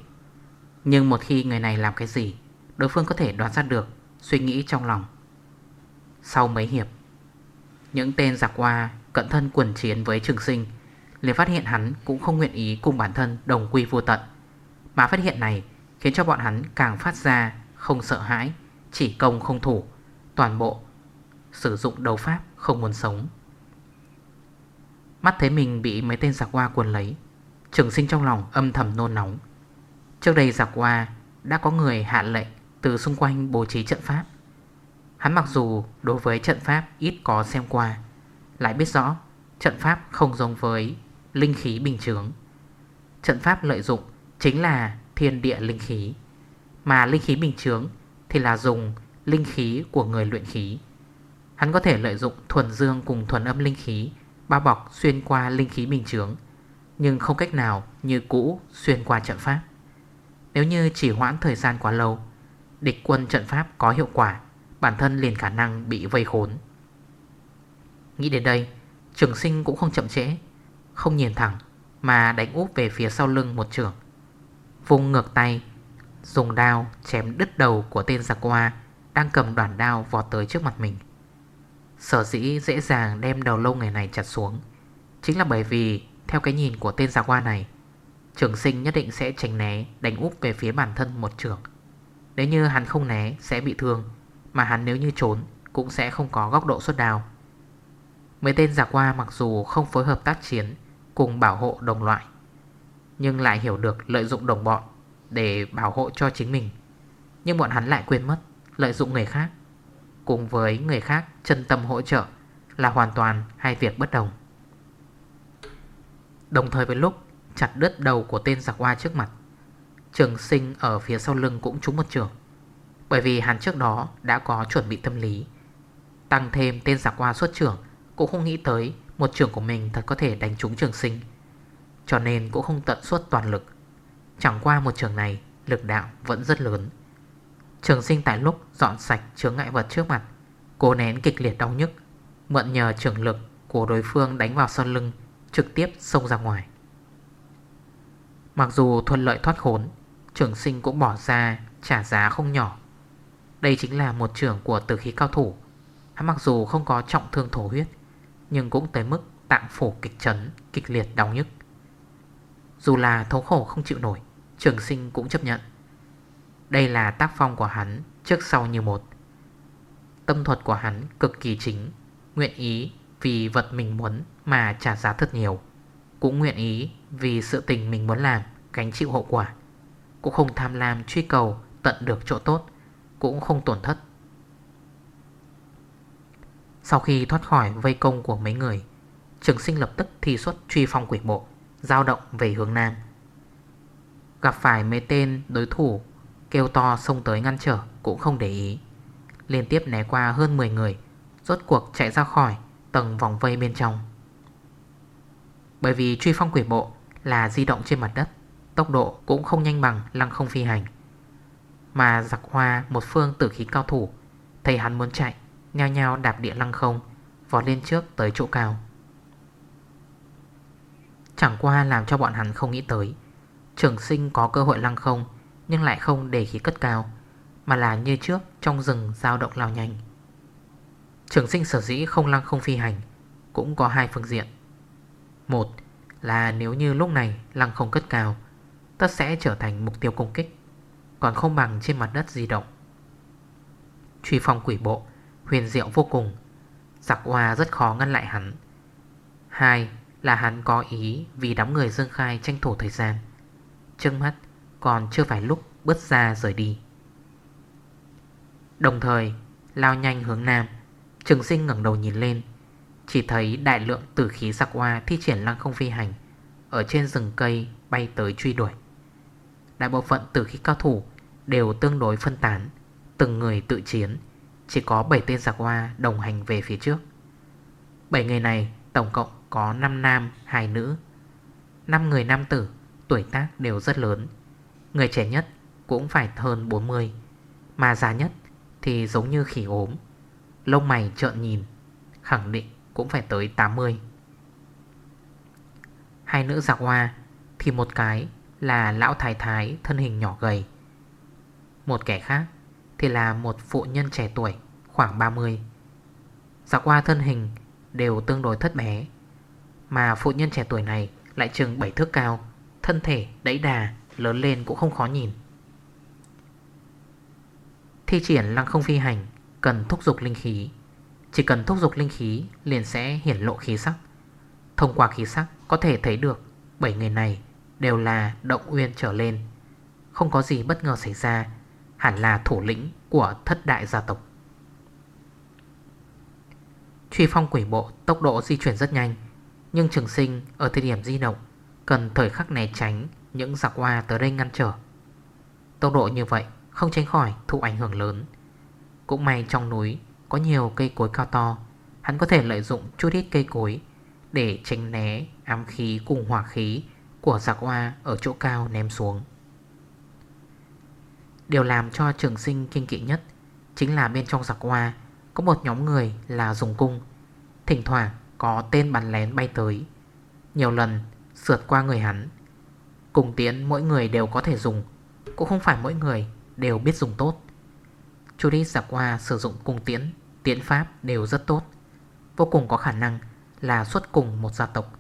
S1: Nhưng một khi người này làm cái gì, Đối phương có thể đoán ra được Suy nghĩ trong lòng. Sau mấy hiệp, Những tên giặc hoa cận thân quần chiến với trường sinh liền phát hiện hắn cũng không nguyện ý cùng bản thân đồng quy vô tận. Mà phát hiện này khiến cho bọn hắn càng phát ra không sợ hãi, Chỉ công không thủ, Toàn bộ Sử dụng đấu pháp không muốn sống. Mắt thấy mình bị mấy tên giặc hoa quần lấy, Trường sinh trong lòng âm thầm nôn nóng. Trước đây giặc qua, Đã có người hạ lệnh Từ xung quanh bố trí trận pháp. Hắn mặc dù đối với trận pháp ít có xem qua, Lại biết rõ Trận pháp không giống với Linh khí bình thường. Trận pháp lợi dụng chính là thiên địa linh khí, Mà linh khí bình thường Thì là dùng linh khí của người luyện khí. Hắn có thể lợi dụng thuần dương cùng thuần âm linh khí, Bao bọc xuyên qua linh khí bình thường, Nhưng không cách nào như cũ xuyên qua trận pháp. Nếu như chỉ hoãn thời gian quá lâu, Địch quân trận pháp có hiệu quả, Bản thân liền khả năng bị vây khốn. Nghĩ đến đây, Trường sinh cũng không chậm trễ, Không nhìn thẳng Mà đánh úp về phía sau lưng một trường. Vùng ngược tay, Dùng đao chém đứt đầu của tên giặc qua, Đang cầm đoàn đao vọt tới trước mặt mình. Sở dĩ dễ dàng đem đầu lâu người này chặt xuống, Chính là bởi vì Theo cái nhìn của tên giặc qua này Trường sinh nhất định sẽ tránh né, Đánh úp về phía bản thân một trường. Nếu như hắn không né, sẽ bị thương, Mà hắn nếu như trốn, Cũng sẽ không có góc độ xuất đào Mấy tên giặc hoa mặc dù không phối hợp tác chiến, Cùng bảo hộ đồng loại, Nhưng lại hiểu được lợi dụng đồng bọn Để bảo hộ cho chính mình. Nhưng bọn hắn lại quên mất Lợi dụng người khác, Cùng với người khác chân tâm hỗ trợ Là hoàn toàn hai việc bất đồng. Đồng thời với lúc Chặt đứt đầu của tên giặc hoa trước mặt. Trường sinh ở phía sau lưng cũng trúng một trường, Bởi vì hắn trước đó đã có chuẩn bị tâm lý. Tăng thêm tên giặc hoa xuất trưởng, Cũng không nghĩ tới Một trường của mình thật có thể đánh trúng trường sinh, Cho nên cũng không tận suốt toàn lực. Chẳng qua một trường này, Lực đạo vẫn rất lớn. Trường sinh tại lúc dọn sạch chướng ngại vật trước mặt, Cố nén kịch liệt đau nhức, Mượn nhờ trường lực của đối phương đánh vào sau lưng, Trực tiếp xông ra ngoài. Mặc dù thuận lợi thoát khốn Trường sinh cũng bỏ ra, trả giá không nhỏ. Đây chính là một trường của tử khí cao thủ. Hắn mặc dù không có trọng thương thổ huyết, Nhưng cũng tới mức tạng phổ kịch chấn, Kịch liệt đau nhức. Dù là thấu khổ không chịu nổi Trường sinh cũng chấp nhận. Đây là tác phong của hắn Trước sau như một. Tâm thuật của hắn cực kỳ chính, Nguyện ý vì vật mình muốn Mà trả giá thật nhiều. Cũng nguyện ý vì sự tình mình muốn làm, Gánh chịu hậu quả. Cũng không tham lam truy cầu tận được chỗ tốt, Cũng không tổn thất. Sau khi thoát khỏi vây công của mấy người, Trường sinh lập tức thi xuất truy phong quỷ bộ dao động về hướng Nam. Gặp phải mấy tên đối thủ, Kêu to xông tới ngăn trở Cũng không để ý. Liên tiếp né qua hơn 10 người, Rốt cuộc chạy ra khỏi tầng vòng vây bên trong. Bởi vì truy phong quỷ bộ là di động trên mặt đất. Tốc độ cũng không nhanh bằng lăng không phi hành. Mà giặc hoa, một phương tử khí cao thủ, Thấy hắn muốn chạy, Nhao nhao đạp địa lăng không, Vọt lên trước tới chỗ cao. Chẳng qua làm cho bọn hắn không nghĩ tới, Trường sinh có cơ hội lăng không, Nhưng lại không để khí cất cao, Mà là như trước trong rừng dao động lao nhanh. Trường sinh sở dĩ không lăng không phi hành, Cũng có hai phương diện. Một là nếu như lúc này lăng không cất cao, Tất sẽ trở thành mục tiêu công kích, Còn không bằng trên mặt đất di động. Truy phong quỷ bộ, Huyền diệu vô cùng, Giặc hoa rất khó ngăn lại hắn. Hai là hắn có ý Vì đám người dương khai tranh thủ thời gian. Trước mắt còn chưa phải lúc bước ra rời đi. Đồng thời, lao nhanh hướng nam, Trường sinh ngẩng đầu nhìn lên. Chỉ thấy đại lượng tử khí giặc hoa thi triển lăng không phi hành, Ở trên rừng cây bay tới truy đuổi. Đại bộ phận tử khí cao thủ Đều tương đối phân tán, Từng người tự chiến, Chỉ có 7 tên giặc hoa đồng hành về phía trước. 7 người này tổng cộng có 5 nam 2 nữ. 5 người nam tử Tuổi tác đều rất lớn, Người trẻ nhất cũng phải hơn 40 Mà già nhất thì giống như khỉ ốm, Lông mày trợn nhìn, Khẳng định cũng phải tới 80 Hai nữ giặc hoa Thì một cái là lão thái thái thân hình nhỏ gầy. Một kẻ khác thì là một phụ nhân trẻ tuổi khoảng 30 Giặc hoa thân hình đều tương đối thất bé, Mà phụ nhân trẻ tuổi này lại chừng 7 thước cao, Thân thể đẩy đà, lớn lên cũng không khó nhìn. Thi triển lăng không phi hành Cần thúc dục linh khí. Chỉ cần thúc dục linh khí, liền sẽ hiển lộ khí sắc. Thông qua khí sắc, có thể thấy được 7 người này đều là động uyên trở lên. Không có gì bất ngờ xảy ra, Hẳn là thủ lĩnh của thất đại gia tộc. Truy phong quỷ bộ tốc độ di chuyển rất nhanh, Nhưng trường sinh ở thời điểm di động Cần thời khắc né tránh những giặc hoa tới đây ngăn trở. Tốc độ như vậy không tránh khỏi thụ ảnh hưởng lớn. Cũng may trong núi có nhiều cây cối cao to. Hắn có thể lợi dụng chút ít cây cối Để tránh né ám khí cùng hỏa khí Của giặc hoa ở chỗ cao ném xuống. Điều làm cho trường sinh kinh kỵ nhất Chính là bên trong giặc hoa Có một nhóm người là dùng cung. Thỉnh thoảng có tên bắn lén bay tới. Nhiều lần sượt qua người hắn. Cùng tiến mỗi người đều có thể dùng. Cũng không phải mỗi người đều biết dùng tốt. Chú đi giặc qua sử dụng cung tiễn Tiễn pháp đều rất tốt. Vô cùng có khả năng là xuất cùng một gia tộc.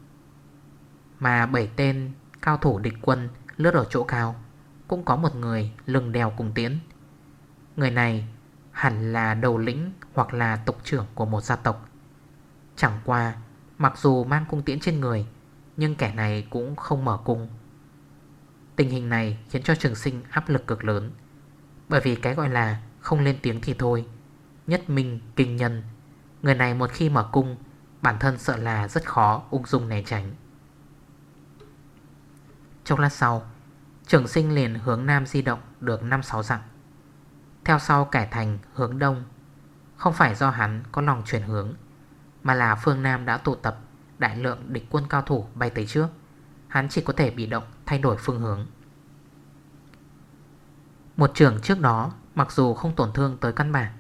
S1: Mà bảy tên cao thủ địch quân lướt ở chỗ cao, Cũng có một người lưng đèo cùng tiễn. Người này hẳn là đầu lĩnh hoặc là tộc trưởng của một gia tộc. Chẳng qua, mặc dù mang cung tiễn trên người, Nhưng kẻ này cũng không mở cung. Tình hình này khiến cho trường sinh áp lực cực lớn, Bởi vì cái gọi là không lên tiếng thì thôi. Nhất minh, kinh nhân. Người này một khi mở cung, Bản thân sợ là rất khó ung dung né tránh. Trong lát sau, Trường sinh liền hướng nam di động được 5-6 dặm. Theo sau cải thành hướng đông. Không phải do hắn có lòng chuyển hướng, Mà là phương Nam đã tụ tập Đại lượng địch quân cao thủ bay tới trước. Hắn chỉ có thể bị động thay đổi phương hướng. Một trường trước đó Mặc dù không tổn thương tới căn bản,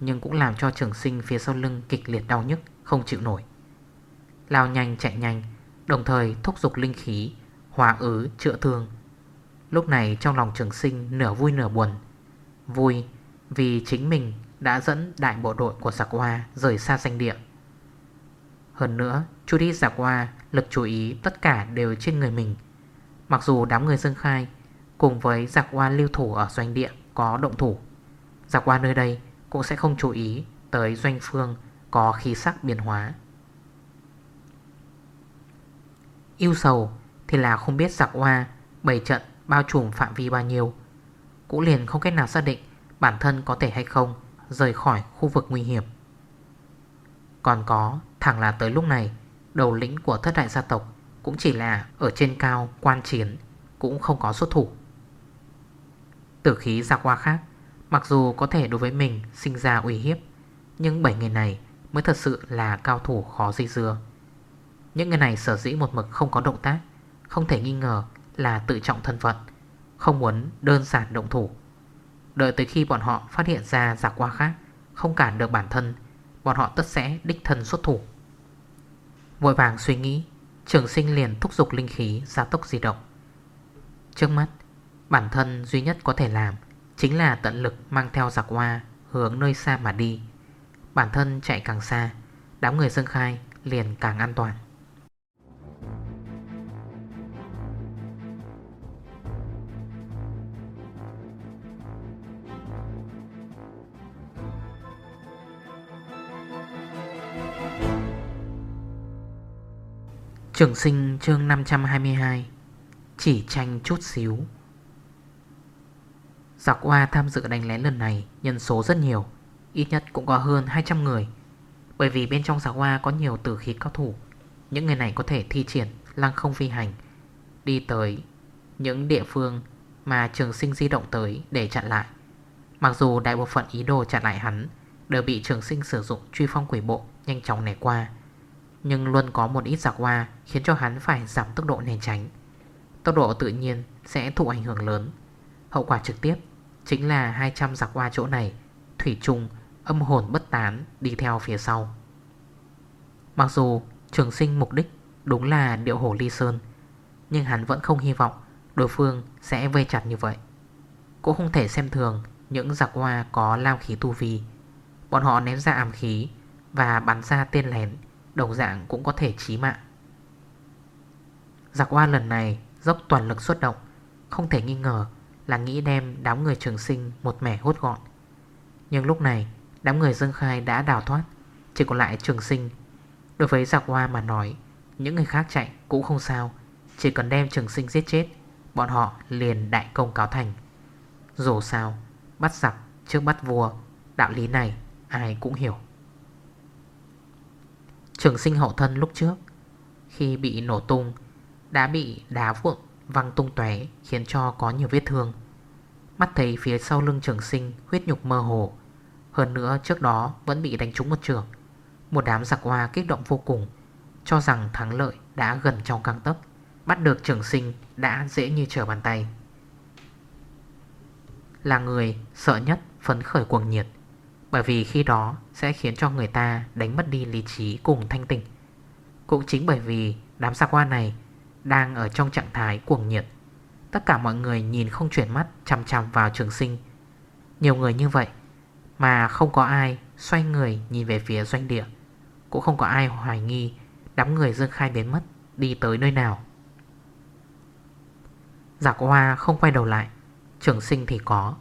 S1: Nhưng cũng làm cho trường sinh phía sau lưng kịch liệt đau nhức, Không chịu nổi. Lao nhanh chạy nhanh, Đồng thời thúc dục linh khí, Hòa ứ, chữa thương. Lúc này trong lòng trường sinh nửa vui nửa buồn. Vui vì chính mình đã dẫn đại bộ đội của giặc hoa rời xa danh địa. Hơn nữa, Chú đi giặc hoa lực chú ý tất cả đều trên người mình. Mặc dù đám người dân khai Cùng với giặc hoa lưu thủ ở doanh địa có động thủ. Giặc qua nơi đây, cũng sẽ không chú ý tới doanh phương có khí sắc biến hóa. Yêu sầu thì là không biết giặc hoa bày trận, bao trùm phạm vi bao nhiêu. Cũng liền không cách nào xác định bản thân có thể hay không rời khỏi khu vực nguy hiểm. Còn có, thẳng là tới lúc này, Đầu lĩnh của thất đại gia tộc Cũng chỉ là ở trên cao quan chiến, Cũng không có xuất thủ. Tử khí giặc qua khác. Mặc dù có thể đối với mình sinh ra uy hiếp, Nhưng 7 người này mới thật sự là cao thủ khó dây dưa. Những người này sở dĩ một mực không có động tác, Không thể nghi ngờ là tự trọng thân phận, Không muốn đơn giản động thủ. Đợi tới khi bọn họ phát hiện ra giặc qua khác, Không cản được bản thân, Bọn họ tất sẽ đích thân xuất thủ. Vội vàng suy nghĩ, Trường sinh liền thúc dục linh khí ra tốc di động. Trước mắt Bản thân duy nhất có thể làm Chính là tận lực mang theo giặc hoa Hướng nơi xa mà đi. Bản thân chạy càng xa, Đám người dân khai liền càng an toàn. Trường sinh chương 522 Chỉ tranh chút xíu. Giặc qua tham dự đánh lén lần này, Nhân số rất nhiều, Ít nhất cũng có hơn 200 người. Bởi vì bên trong giặc hoa có nhiều tử khí cao thủ, Những người này có thể thi triển Lăng không phi hành, Đi tới những địa phương Mà trường sinh di động tới để chặn lại. Mặc dù đại bộ phận ý đồ chặn lại hắn Đều bị trường sinh sử dụng truy phong quỷ bộ Nhanh chóng nẻ qua, Nhưng luôn có một ít giặc hoa Khiến cho hắn phải giảm tốc độ né tránh. Tốc độ tự nhiên sẽ thụ ảnh hưởng lớn, Hậu quả trực tiếp Chính là 200 giặc qua chỗ này, Thủy trùng, âm hồn bất tán, Đi theo phía sau. Mặc dù trường sinh mục đích Đúng là điệu hổ ly sơn, Nhưng hắn vẫn không hy vọng Đối phương sẽ vây chặt như vậy. Cũng không thể xem thường Những giặc hoa có lam khí tu vi. Bọn họ ném ra ảm khí Và bắn ra tên lén, Đồng dạng cũng có thể chí mạng. Giặc hoa lần này Dốc toàn lực xuất động, Không thể nghi ngờ là nghĩ đem đám người trường sinh một mẻ hốt gọn. Nhưng lúc này, Đám người dân khai đã đào thoát, Chỉ còn lại trường sinh. Đối với giặc hoa mà nói, Những người khác chạy cũng không sao, Chỉ cần đem trường sinh giết chết, Bọn họ liền đại công cáo thành. Dù sao, Bắt giặc trước bắt vua, Đạo lý này ai cũng hiểu. Trường sinh hậu thân lúc trước, Khi bị nổ tung, Đã bị đá vụn văng tung tóe, Khiến cho có nhiều vết thương. Mắt thấy phía sau lưng trường sinh Huyết nhục mơ hồ, Hơn nữa trước đó vẫn bị đánh trúng một trường. Một đám giặc hoa kích động vô cùng, Cho rằng thắng lợi đã gần trong căng tấc, Bắt được trường sinh đã dễ như trở bàn tay. Là người sợ nhất phấn khởi cuồng nhiệt, Bởi vì khi đó sẽ khiến cho người ta đánh mất đi lý trí cùng thanh tỉnh Cũng chính bởi vì đám giặc hoa này đang ở trong trạng thái cuồng nhiệt. Tất cả mọi người nhìn không chuyển mắt, chằm chằm vào trường sinh. Nhiều người như vậy, Mà không có ai xoay người nhìn về phía doanh địa. Cũng không có ai hoài nghi Đám người dương khai biến mất, Đi tới nơi nào. Dạ giặc hoa không quay đầu lại, Trường sinh thì có.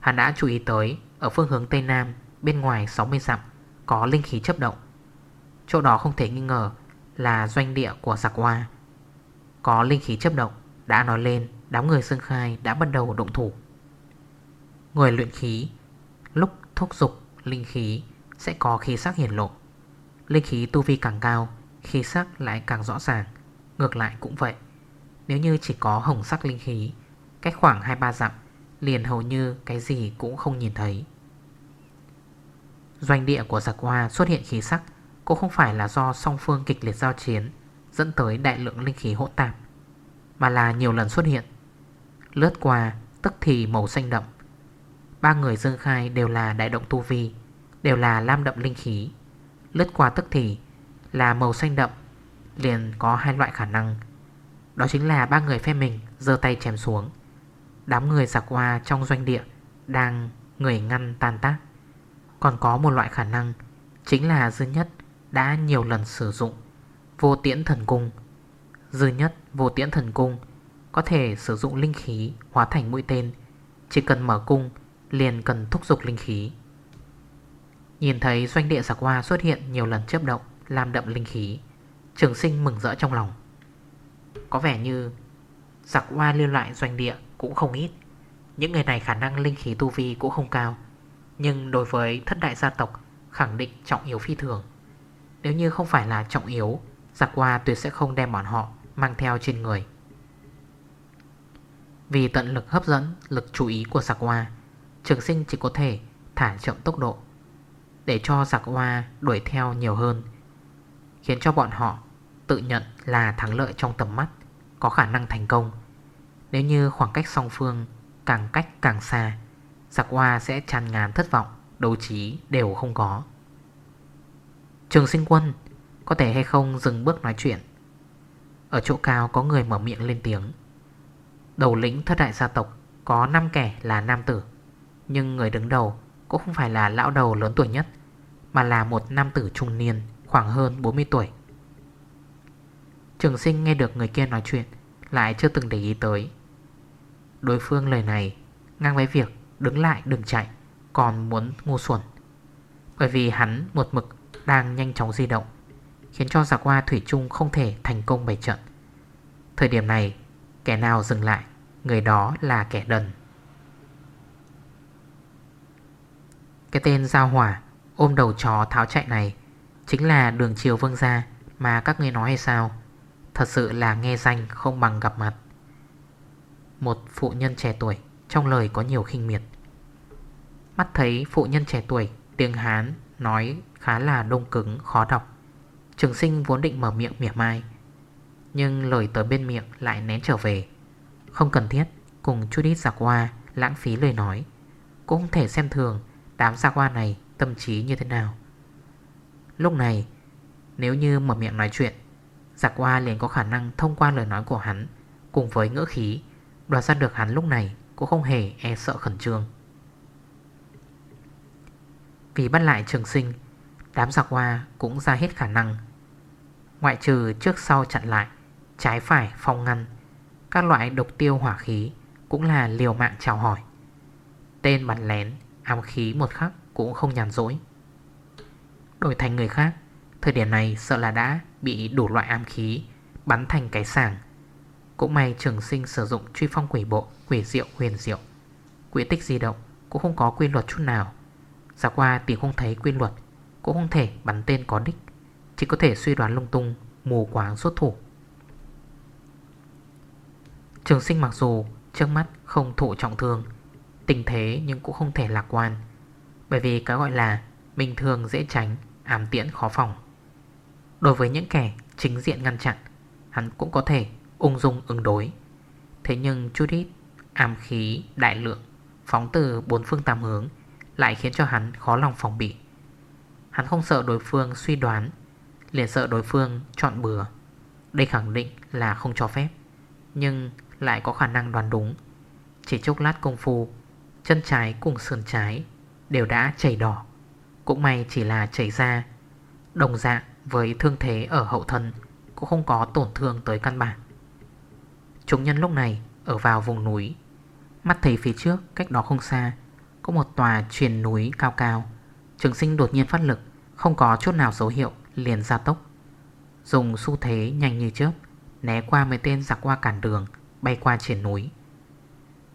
S1: Hắn đã chú ý tới, Ở phương hướng Tây Nam, Bên ngoài 60 dặm, Có linh khí chấp động. Chỗ đó không thể nghi ngờ Là doanh địa của dạ giặc hoa. Có linh khí chấp động, Đã nói lên, Đám người Sương khai đã bắt đầu động thủ. Người luyện khí, Lúc thúc dục linh khí, Sẽ có khí sắc hiển lộ. Linh khí tu vi càng cao, Khí sắc lại càng rõ ràng. Ngược lại cũng vậy, Nếu như chỉ có hồng sắc linh khí, Cách khoảng 2-3 dặm, Liền hầu như cái gì cũng không nhìn thấy. Doanh địa của giặc hoa xuất hiện khí sắc, Cũng không phải là do song phương kịch liệt giao chiến. Dẫn tới đại lượng linh khí hỗn tạp, Mà là nhiều lần xuất hiện. Lướt qua, tức thì màu xanh đậm. Ba người dương khai đều là đại động tu vi, Đều là lam đậm linh khí. Lướt qua tức thì là màu xanh đậm, Liền có hai loại khả năng. Đó chính là ba người phe mình dơ tay chém xuống. Đám người giặc qua trong doanh địa Đang người ngăn tan tác. Còn có một loại khả năng Chính là dương nhất đã nhiều lần sử dụng Vô tiễn thần cung. Dư nhất vô tiễn thần cung có thể sử dụng linh khí hóa thành mũi tên. Chỉ cần mở cung, liền cần thúc dục linh khí. Nhìn thấy doanh địa giặc hoa xuất hiện nhiều lần chấp động, Làm đậm linh khí, Trường sinh mừng rỡ trong lòng. Có vẻ như Giặc hoa lưu lại doanh địa cũng không ít. Những người này khả năng linh khí tu vi cũng không cao, Nhưng đối với thất đại gia tộc, Khẳng định trọng yếu phi thường. Nếu như không phải là trọng yếu Giặc hoa tuyệt sẽ không đem bọn họ Mang theo trên người. Vì tận lực hấp dẫn lực chú ý của giặc hoa Trường sinh chỉ có thể thả chậm tốc độ Để cho giặc hoa đuổi theo nhiều hơn, Khiến cho bọn họ tự nhận là thắng lợi trong tầm mắt, Có khả năng thành công. Nếu như khoảng cách song phương càng cách càng xa, Giặc hoa sẽ tràn ngàn thất vọng, Đấu trí đều không có. Trường sinh quân có thể hay không dừng bước nói chuyện. Ở chỗ cao có người mở miệng lên tiếng. Đầu lĩnh thất đại gia tộc Có 5 kẻ là nam tử, Nhưng người đứng đầu cũng không phải là lão đầu lớn tuổi nhất, Mà là một nam tử trung niên Khoảng hơn 40 tuổi. Trường sinh nghe được người kia nói chuyện Lại chưa từng để ý tới. Đối phương lời này Ngang với việc đứng lại đừng chạy, Còn muốn ngu xuẩn, Bởi vì hắn một mực đang nhanh chóng di động. Khiến cho giặc hoa Thủy chung không thể thành công bày trận. Thời điểm này, Kẻ nào dừng lại, Người đó là kẻ đần. Cái tên Giao Hỏa Ôm đầu chó tháo chạy này Chính là đường chiều vương gia Mà các ngươi nói hay sao? Thật sự là nghe danh không bằng gặp mặt. Một phụ nhân trẻ tuổi Trong lời có nhiều khinh miệt. Mắt thấy phụ nhân trẻ tuổi Tiếng Hán nói khá là đông cứng, khó đọc. Trường sinh vốn định mở miệng mỉa mai, Nhưng lời tới bên miệng lại nén trở về. Không cần thiết, Cùng chút ít giặc hoa lãng phí lời nói, Cũng không thể xem thường Đám giặc hoa này tâm trí như thế nào. Lúc này, Nếu như mở miệng nói chuyện, Giặc hoa liền có khả năng thông qua lời nói của hắn Cùng với ngữ khí, Đoạt ra được hắn lúc này Cũng không hề e sợ khẩn trương. Vì bắt lại trường sinh Đám giặc hoa cũng ra hết khả năng. Ngoại trừ trước sau chặn lại, Trái phải phong ngăn, Các loại độc tiêu hỏa khí Cũng là liều mạng chào hỏi. Tên bắn lén, Ám khí một khắc cũng không nhàn dỗi Đổi thành người khác, Thời điểm này sợ là đã bị đủ loại ám khí Bắn thành cái sàng Cũng may trường sinh sử dụng truy phong quỷ bộ, Quỷ diệu, huyền diệu. Quỹ tích di động cũng không có quy luật chút nào. Giả qua tìm không thấy quy luật. Cũng không thể bắn tên có đích. Chỉ có thể suy đoán lung tung, Mù quáng xuất thủ. Trường sinh mặc dù trước mắt không thụ trọng thương, Tình thế nhưng cũng không thể lạc quan, Bởi vì cái gọi là Bình thường dễ tránh, Ám tiễn khó phòng. Đối với những kẻ chính diện ngăn chặn, Hắn cũng có thể ung dung ứng đối. Thế nhưng chút ít Ám khí, đại lượng, Phóng từ bốn phương tam hướng Lại khiến cho hắn khó lòng phòng bị. Hắn không sợ đối phương suy đoán, Liền sợ đối phương chọn bừa. Đây khẳng định là không cho phép, Nhưng lại có khả năng đoán đúng. Chỉ chốc lát công phu, Chân trái cùng sườn trái Đều đã chảy đỏ. Cũng may chỉ là chảy ra, Đồng dạng với thương thế ở hậu thân Cũng không có tổn thương tới căn bản. Chúng nhân lúc này Ở vào vùng núi. Mắt thấy phía trước cách đó không xa, Có một tòa truyền núi cao cao. Trường sinh đột nhiên phát lực, Không có chút nào dấu hiệu, liền ra tốc. Dùng xu thế nhanh như chớp, Né qua mấy tên giặc qua cản đường, Bay qua triển núi.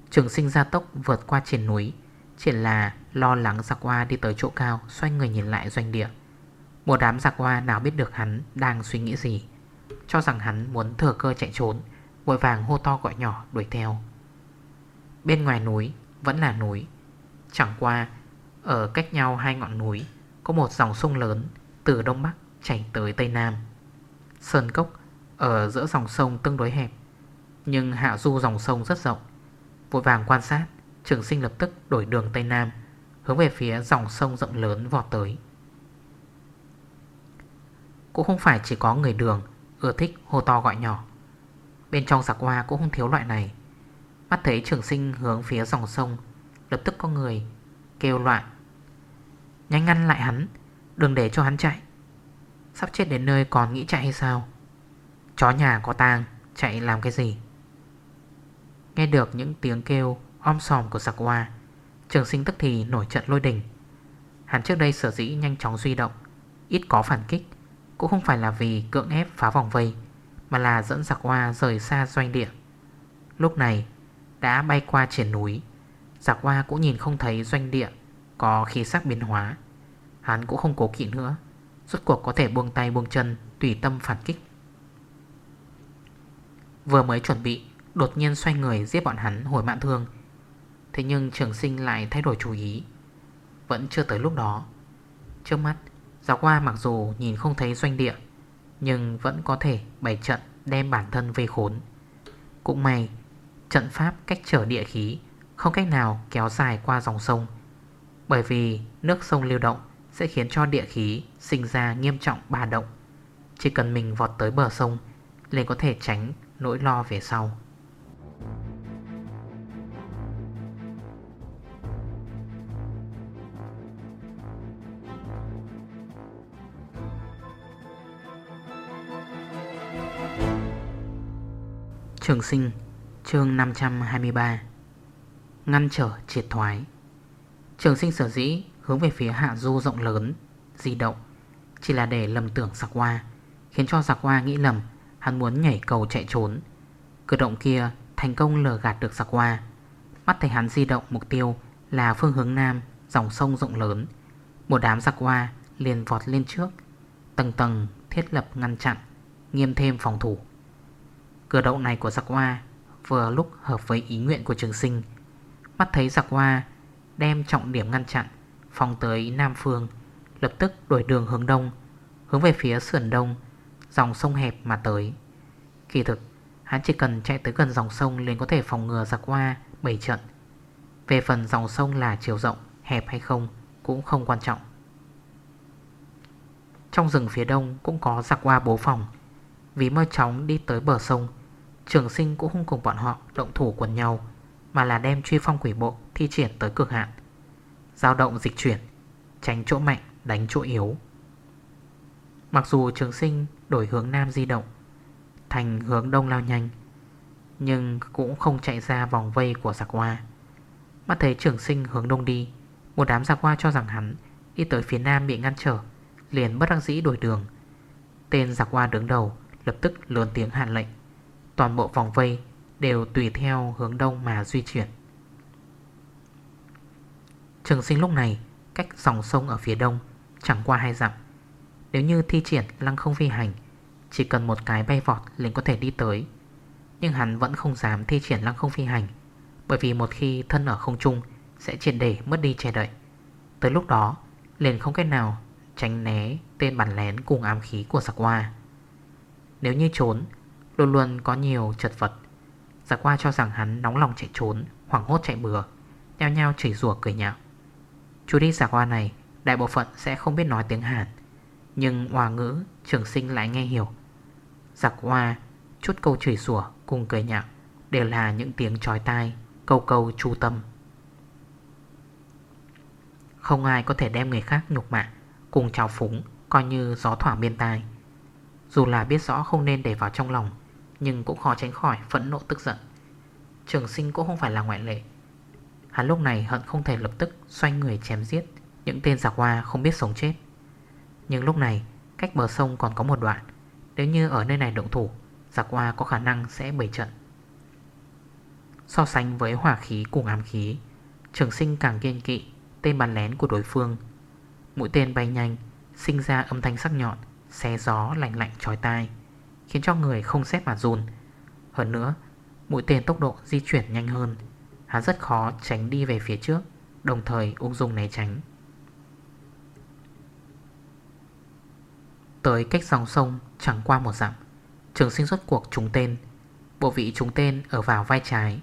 S1: Trường sinh ra tốc vượt qua triển núi, Chỉ là lo lắng giặc qua đi tới chỗ cao, Xoay người nhìn lại doanh địa. Một đám giặc qua nào biết được hắn đang suy nghĩ gì, Cho rằng hắn muốn thừa cơ chạy trốn, Vội vàng hô to gọi nhỏ đuổi theo. Bên ngoài núi vẫn là núi, Chẳng qua ở cách nhau hai ngọn núi, Có một dòng sông lớn Từ đông bắc chảy tới tây nam. Sơn cốc ở giữa dòng sông tương đối hẹp, Nhưng hạ du dòng sông rất rộng. Vội vàng quan sát, Trường sinh lập tức đổi đường Tây Nam, Hướng về phía dòng sông rộng lớn vọt tới. Cũng không phải chỉ có người đường Ưa thích hô to gọi nhỏ. Bên trong giặc hoa cũng không thiếu loại này. Mắt thấy trường sinh hướng phía dòng sông, Lập tức có người kêu loạn Nhanh ngăn lại hắn. Đừng để cho hắn chạy. Sắp chết đến nơi còn nghĩ chạy hay sao? Chó nhà có tang, Chạy làm cái gì? Nghe được những tiếng kêu om sòm của giặc hoa Trường sinh tức thì nổi trận lôi đình. Hắn trước đây sở dĩ nhanh chóng duy động, Ít có phản kích, Cũng không phải là vì cưỡng ép phá vòng vây, Mà là dẫn giặc hoa rời xa doanh địa. Lúc này, Đã bay qua triển núi, Giặc hoa cũng nhìn không thấy doanh địa. Có khí sắc biến hóa. Hắn cũng không cố kỵ nữa Suốt cuộc có thể buông tay buông chân, Tùy tâm phản kích. Vừa mới chuẩn bị, Đột nhiên xoay người giết bọn hắn hồi mạng thương. Thế nhưng trường sinh lại thay đổi chủ ý. Vẫn chưa tới lúc đó. Trước mắt, Giáo qua mặc dù nhìn không thấy doanh địa, Nhưng vẫn có thể bày trận Đem bản thân vây khốn. Cũng may, Trận pháp cách trở địa khí Không cách nào kéo dài qua dòng sông. Bởi vì nước sông lưu động Sẽ khiến cho địa khí sinh ra nghiêm trọng ba động. Chỉ cần mình vọt tới bờ sông, liền có thể tránh nỗi lo về sau. Trường sinh, chương 523 Ngăn trở triệt thoái. Trường sinh sở dĩ hướng về phía hạ du rộng lớn, Di động, Chỉ là để lầm tưởng giặc hoa, Khiến cho giặc hoa nghĩ lầm, Hắn muốn nhảy cầu chạy trốn. Cử động kia thành công lờ gạt được giặc hoa. Mắt thấy hắn di động mục tiêu Là phương hướng nam, Dòng sông rộng lớn. Một đám giặc hoa liền vọt lên trước, Tầng tầng thiết lập ngăn chặn, Nghiêm thêm phòng thủ. Cử động này của giặc hoa vừa lúc hợp với ý nguyện của trường sinh. Mắt thấy giặc hoa Đem trọng điểm ngăn chặn Phòng tới Nam Phương, Lập tức đổi đường hướng đông, Hướng về phía sườn đông, Dòng sông hẹp mà tới. Kỳ thực, hắn chỉ cần chạy tới gần dòng sông liền có thể phòng ngừa giặc hoa bảy trận. Về phần dòng sông là chiều rộng, Hẹp hay không cũng không quan trọng. Trong rừng phía đông cũng có giặc hoa bố phòng. Vì mơ chóng đi tới bờ sông, Trường sinh cũng không cùng bọn họ động thủ quần nhau. Mà là đem truy phong quỷ bộ thi triển tới cực hạn. Giao động dịch chuyển, Tránh chỗ mạnh, đánh chỗ yếu. Mặc dù trường sinh đổi hướng nam di động, Thành hướng đông lao nhanh, Nhưng cũng không chạy ra vòng vây của giặc hoa. Mắt thấy trường sinh hướng đông đi, Một đám giặc hoa cho rằng hắn Đi tới phía nam bị ngăn trở, Liền bất đắc dĩ đổi đường. Tên giặc hoa đứng đầu Lập tức lớn tiếng hạn lệnh. Toàn bộ vòng vây đều tùy theo hướng đông mà di chuyển. Trường sinh lúc này, Cách dòng sông ở phía đông Chẳng qua hai dặm. Nếu như thi triển lăng không phi hành, Chỉ cần một cái bay vọt liền có thể đi tới. Nhưng hắn vẫn không dám thi triển lăng không phi hành, Bởi vì một khi thân ở không trung, Sẽ triệt để mất đi che đậy. Tới lúc đó, liền không cách nào Tránh né tên bản lén cùng ám khí của giặc hoa. Nếu như trốn, Luôn luôn có nhiều chật vật Giả qua cho rằng hắn nóng lòng chạy trốn, Hoảng hốt chạy bừa, Nhao nhao chửi rủa cười nhạo. Chú đi giả qua này, Đại bộ phận sẽ không biết nói tiếng Hàn, Nhưng hòa ngữ, trường sinh lại nghe hiểu. Giả qua Chút câu chửi rủa cùng cười nhạo Đều là những tiếng trói tai, Câu câu chu tâm. Không ai có thể đem người khác nhục mạ, Cùng trào phúng, Coi như gió thoảng bên tai. Dù là biết rõ không nên để vào trong lòng nhưng cũng khó tránh khỏi phẫn nộ tức giận. Trường sinh cũng không phải là ngoại lệ. Hắn lúc này hận không thể lập tức Xoay người chém giết Những tên giặc hoa không biết sống chết. Nhưng lúc này, cách bờ sông còn có một đoạn. Nếu như ở nơi này động thủ, Giặc hoa có khả năng sẽ bày trận. So sánh với hỏa khí cùng ám khí, Trường sinh càng kiên kỵ Tên bắn lén của đối phương. Mũi tên bay nhanh, Sinh ra âm thanh sắc nhọn, Xé gió lạnh lạnh trói tai. Khiến cho người không xếp mà run. Hơn nữa, Mũi tên tốc độ di chuyển nhanh hơn. Hắn rất khó tránh đi về phía trước, Đồng thời ung dung né tránh. Tới cách dòng sông chẳng qua một dặm, Trường sinh xuất cuộc trúng tên. Bộ vị trúng tên ở vào vai trái.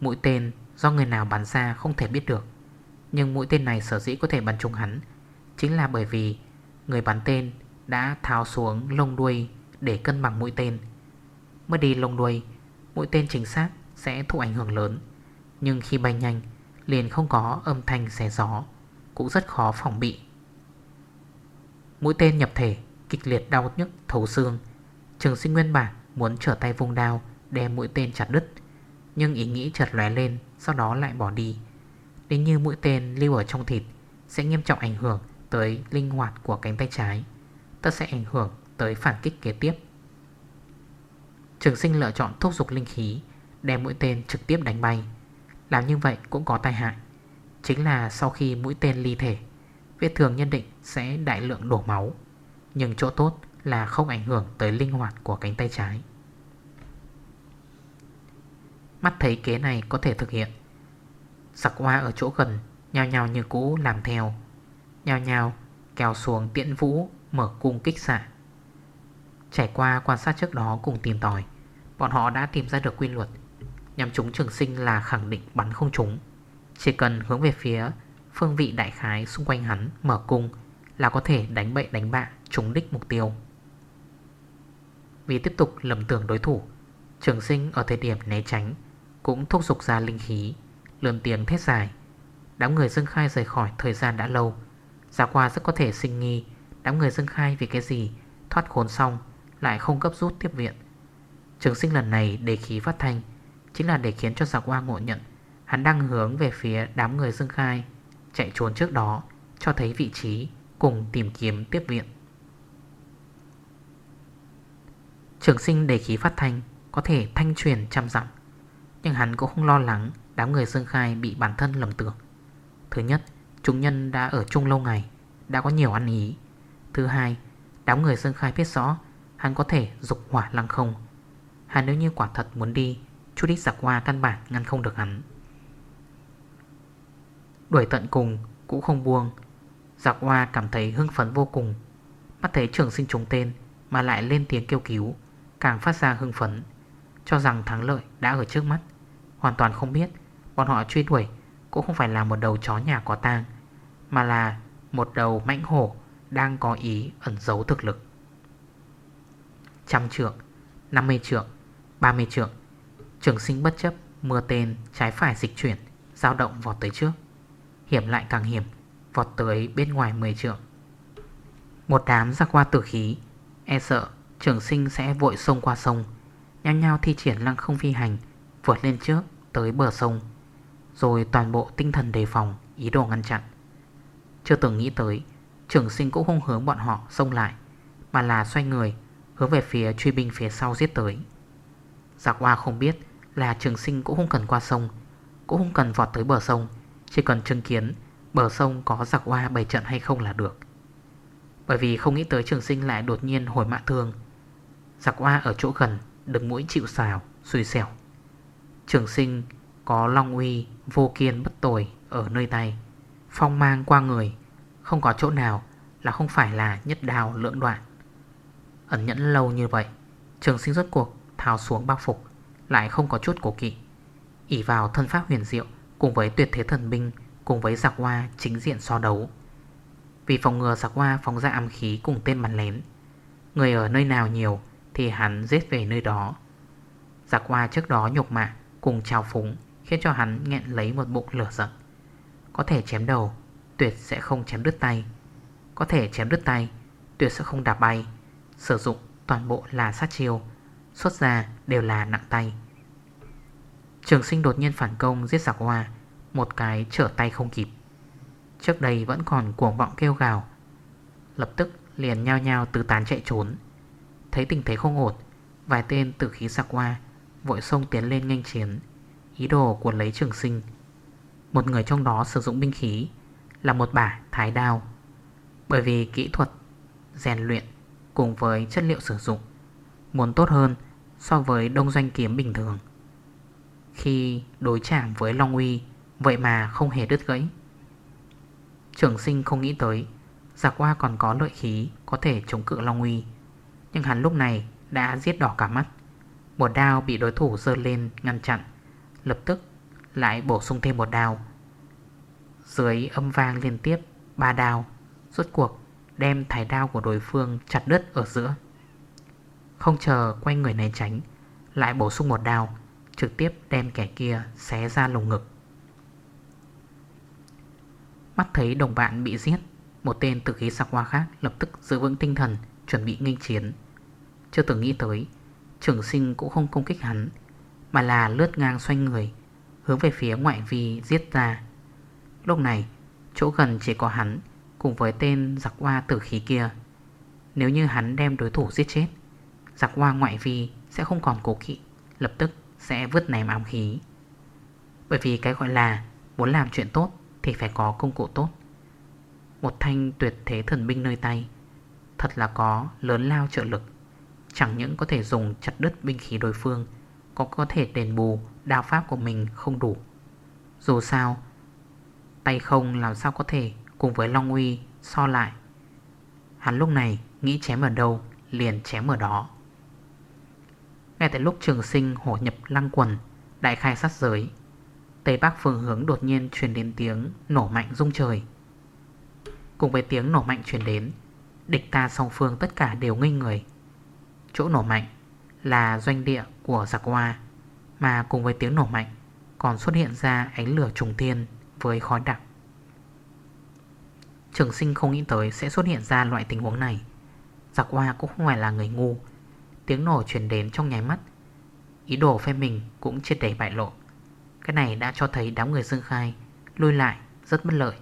S1: Mũi tên do người nào bắn ra không thể biết được. Nhưng mũi tên này sở dĩ có thể bắn trúng hắn Chính là bởi vì Người bắn tên đã tháo xuống lông đuôi để cân bằng mũi tên. Mất đi lông đuôi, Mũi tên chính xác sẽ thụ ảnh hưởng lớn. Nhưng khi bay nhanh, Liền không có âm thanh xé gió, Cũng rất khó phòng bị. Mũi tên nhập thể, Kịch liệt đau nhức, thấu xương. Trường sinh nguyên bản muốn trở tay vung đao, Đem mũi tên chặt đứt. Nhưng ý nghĩ chợt lóe lên, Sau đó lại bỏ đi. Đến như mũi tên lưu ở trong thịt, Sẽ nghiêm trọng ảnh hưởng tới linh hoạt của cánh tay trái. Tất sẽ ảnh hưởng tới phản kích kế tiếp. Trường sinh lựa chọn thúc dục linh khí Đem mũi tên trực tiếp đánh bay. Làm như vậy cũng có tai hại. Chính là sau khi mũi tên ly thể Vết thường nhân định sẽ đại lượng đổ máu. Nhưng chỗ tốt là không ảnh hưởng tới linh hoạt của cánh tay trái. Mắt thấy kế này có thể thực hiện. Sặc hoa ở chỗ gần nhào nhào như cũ làm theo. Nhào nhào, kéo xuống tiễn vũ Mở cung kích xạ. Trải qua quan sát trước đó cùng tìm tòi, Bọn họ đã tìm ra được quy luật. Nhằm chúng trường sinh là khẳng định bắn không trúng. Chỉ cần hướng về phía Phương vị đại khái xung quanh hắn Mở cung là có thể đánh bậy đánh bạ, Trúng đích mục tiêu. Vì tiếp tục lầm tưởng đối thủ, Trường sinh ở thời điểm né tránh Cũng thúc dục ra linh khí Lươn tiếng thét dài. Đám người dân khai rời khỏi thời gian đã lâu. Giả qua rất có thể sinh nghi Đám người dân khai vì cái gì, Thoát khốn xong lại không cấp rút tiếp viện. Trường sinh lần này để khí phát thanh Chính là để khiến cho giặc hoa ngộ nhận. Hắn đang hướng về phía đám người dương khai, Chạy trốn trước đó, Cho thấy vị trí, cùng tìm kiếm tiếp viện. Trường sinh để khí phát thanh Có thể thanh truyền trăm dặm, Nhưng hắn cũng không lo lắng Đám người dương khai bị bản thân lầm tưởng. Thứ nhất, Chúng nhân đã ở chung lâu ngày, Đã có nhiều ăn ý. Thứ hai, Đám người dương khai biết rõ Hắn có thể dục hỏa lăng không. Hắn nếu như quả thật muốn đi Chút ít giặc hoa căn bản ngăn không được hắn. Đuổi tận cùng cũng không buông, Giặc hoa cảm thấy hưng phấn vô cùng. Mắt thấy trường sinh trúng tên Mà lại lên tiếng kêu cứu, Càng phát ra hưng phấn, Cho rằng thắng lợi đã ở trước mắt. Hoàn toàn không biết, Bọn họ truy đuổi Cũng không phải là một đầu chó nhà có tang, Mà là một đầu mãnh hổ Đang có ý ẩn giấu thực lực. Trăm trượng 50 trượng 30 trượng Trường. Sinh bất chấp, Mưa tên, trái phải dịch chuyển, dao động vọt tới trước. Hiểm lại càng hiểm, Vọt tới bên ngoài 10 trượng Một đám ra qua tử khí E sợ trường sinh sẽ vội sông qua sông. Nhanh nhau thi triển lăng không phi hành, Vượt lên trước, tới bờ sông. Rồi toàn bộ tinh thần đề phòng, Ý đồ ngăn chặn. Chưa từng nghĩ tới, Trường sinh cũng không hướng bọn họ xông lại, Mà là xoay người Hướng về phía truy binh phía sau giết tới. Giặc hoa không biết là trường sinh cũng không cần qua sông, Cũng không cần vọt tới bờ sông, Chỉ cần chứng kiến bờ sông có giặc hoa bày trận hay không là được. Bởi vì không nghĩ tới trường sinh lại đột nhiên hồi mạ thương. Giặc hoa ở chỗ gần, Đứng mũi chịu xào xùi xẻo. Trường sinh có long uy, Vô kiên bất tồi ở nơi tay, Phong mang qua người, Không có chỗ nào là không phải là nhất đào lưỡng đoạn. Ẩn nhẫn lâu như vậy. Trường sinh rốt cuộc tháo xuống bao phục, Lại không có chút cổ kỵ. ỉ vào thân pháp huyền diệu, Cùng với tuyệt thế thần binh, Cùng với giặc hoa chính diện so đấu. Vì phòng ngừa giặc hoa phóng ra âm khí Cùng tên bắn lén, Người ở nơi nào nhiều Thì hắn giết về nơi đó. Giặc hoa trước đó nhục mạ Cùng trào phúng, Khiến cho hắn nghẹn lấy một bụng lửa giận. Có thể chém đầu, Tuyệt sẽ không chém đứt tay. Có thể chém đứt tay, Tuyệt sẽ không đạp bay. Sử dụng toàn bộ là sát chiêu, Xuất ra đều là nặng tay. Trường sinh đột nhiên phản công giết giặc hoa, Một cái trở tay không kịp. Trước đây vẫn còn cuồng vọng kêu gào, Lập tức liền nhao nhao tứ tán chạy trốn. Thấy tình thế không ổn, Vài tên tử khí giặc hoa Vội sông tiến lên nhanh chiến. Ý đồ của lấy trường sinh, Một người trong đó sử dụng binh khí Là một bả thái đao. Bởi vì kỹ thuật rèn luyện Cùng với chất liệu sử dụng, Muốn tốt hơn so với đông doanh kiếm bình thường. Khi đối chạm với Long Uy, Vậy mà không hề đứt gãy. Trường sinh không nghĩ tới Giặc qua còn có lợi khí Có thể chống cự Long Uy, Nhưng hắn lúc này đã giết đỏ cả mắt. Một đao bị đối thủ dơ lên ngăn chặn, Lập tức lại bổ sung thêm một đao. Dưới âm vang liên tiếp, Ba đao, Rốt cuộc đem thái đao của đối phương chặt đứt ở giữa. Không chờ quay người này tránh, Lại bổ sung một đao, Trực tiếp đem kẻ kia xé ra lồng ngực. Mắt thấy đồng bạn bị giết, Một tên tự khí sạc hoa khác Lập tức giữ vững tinh thần, Chuẩn bị nghênh chiến. Chưa từng nghĩ tới, Trường sinh cũng không công kích hắn, Mà là lướt ngang xoay người, Hướng về phía ngoại vi giết ra. Lúc này, Chỗ gần chỉ có hắn Cùng với tên giặc hoa tử khí kia. Nếu như hắn đem đối thủ giết chết, Giặc hoa ngoại vi sẽ không còn cố kỵ, Lập tức sẽ vứt ném ám khí. Bởi vì cái gọi là Muốn làm chuyện tốt Thì phải có công cụ tốt. Một thanh tuyệt thế thần binh nơi tay, Thật là có lớn lao trợ lực. Chẳng những có thể dùng chặt đứt binh khí đối phương Có có thể đền bù Đao pháp của mình không đủ. Dù sao, Tay không làm sao có thể Cùng với Long Uy so lại. Hắn lúc này nghĩ chém ở đâu, Liền chém ở đó. Ngay tại lúc trường sinh hổ nhập lăng quần, Đại khai sát giới, Tây Bắc phương hướng đột nhiên truyền đến tiếng Nổ mạnh rung trời. Cùng với tiếng nổ mạnh truyền đến, Địch ta song phương tất cả đều ngây người. Chỗ nổ mạnh Là doanh địa của giặc hoa, Mà cùng với tiếng nổ mạnh Còn xuất hiện ra ánh lửa trùng thiên Với khói đặc. Trường sinh không nghĩ tới sẽ xuất hiện ra loại tình huống này. Giặc hoa cũng không phải là người ngu. Tiếng nổ chuyển đến trong nháy mắt. Ý đồ phe mình cũng triệt để bại lộ. Cái này đã cho thấy đám người dương khai Lui lại rất bất lợi.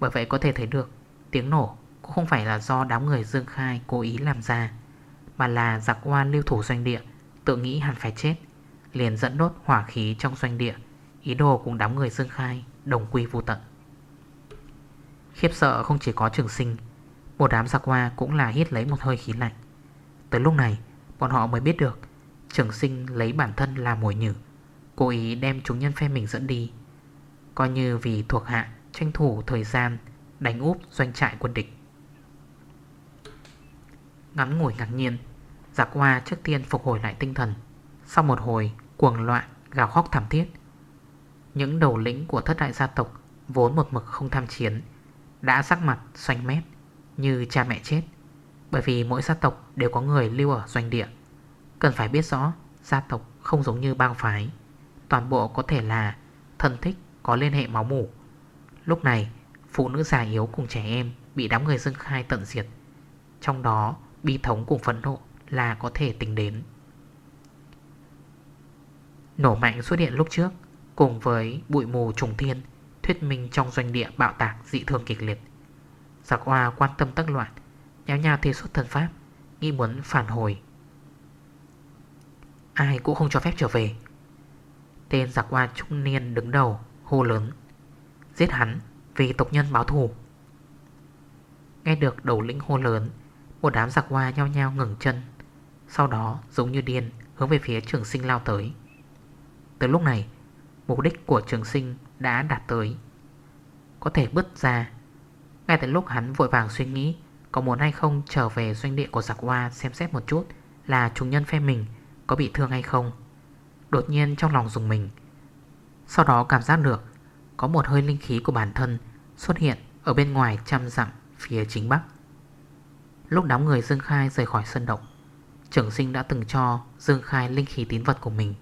S1: Bởi vậy có thể thấy được, Tiếng nổ cũng không phải là do đám người dương khai cố ý làm ra, Mà là giặc hoa lưu thủ doanh địa, Tự nghĩ hẳn phải chết, Liền dẫn đốt hỏa khí trong doanh địa. Ý đồ cùng đám người dương khai Đồng quy vô tận. Khiếp sợ không chỉ có trường sinh, Một đám giặc hoa cũng là hít lấy một hơi khí lạnh. Tới lúc này, Bọn họ mới biết được, Trường sinh lấy bản thân làm mồi nhử, Cố ý đem chúng nhân phe mình dẫn đi. Coi như vì thuộc hạ tranh thủ thời gian Đánh úp doanh trại quân địch. Ngắn ngủi ngạc nhiên, Giặc hoa trước tiên phục hồi lại tinh thần, Sau một hồi cuồng loạn, gào khóc thảm thiết. Những đầu lĩnh của thất đại gia tộc Vốn một mực không tham chiến đã sắc mặt xoanh mét Như cha mẹ chết, Bởi vì mỗi gia tộc đều có người lưu ở doanh địa. Cần phải biết rõ, Gia tộc không giống như bang phái, Toàn bộ có thể là thân thích, có liên hệ máu mủ. Lúc này, phụ nữ già yếu cùng trẻ em Bị đám người dương khai tận diệt, Trong đó bi thống cùng phẫn nộ Là có thể tính đến. Nổ mạnh xuất hiện lúc trước, Cùng với bụi mù trùng thiên Thuyết minh trong doanh địa bạo tạc dị thường kịch liệt. Giặc hoa quan tâm tất loạn Nháo nhào thi xuất thần pháp Nghĩ muốn phản hồi. Ai cũng không cho phép trở về. Tên giặc hoa trung niên đứng đầu, Hô lớn, Giết hắn vì tộc nhân báo thù. Nghe được đầu lĩnh hô lớn, Một đám giặc hoa nhau nhau ngừng chân, Sau đó giống như điên Hướng về phía trường sinh lao tới. Từ lúc này, Mục đích của trường sinh đã đạt tới. Có thể bứt ra. Ngay tại lúc hắn vội vàng suy nghĩ, Có muốn hay không trở về doanh địa của giặc hoa Xem xét một chút là chúng nhân phe mình Có bị thương hay không. Đột nhiên trong lòng dùng mình. Sau đó cảm giác được Có một hơi linh khí của bản thân Xuất hiện ở bên ngoài trăm dặm Phía chính bắc. Lúc đám người Dương Khai rời khỏi sân động, Trưởng sinh đã từng cho Dương Khai linh khí tín vật của mình.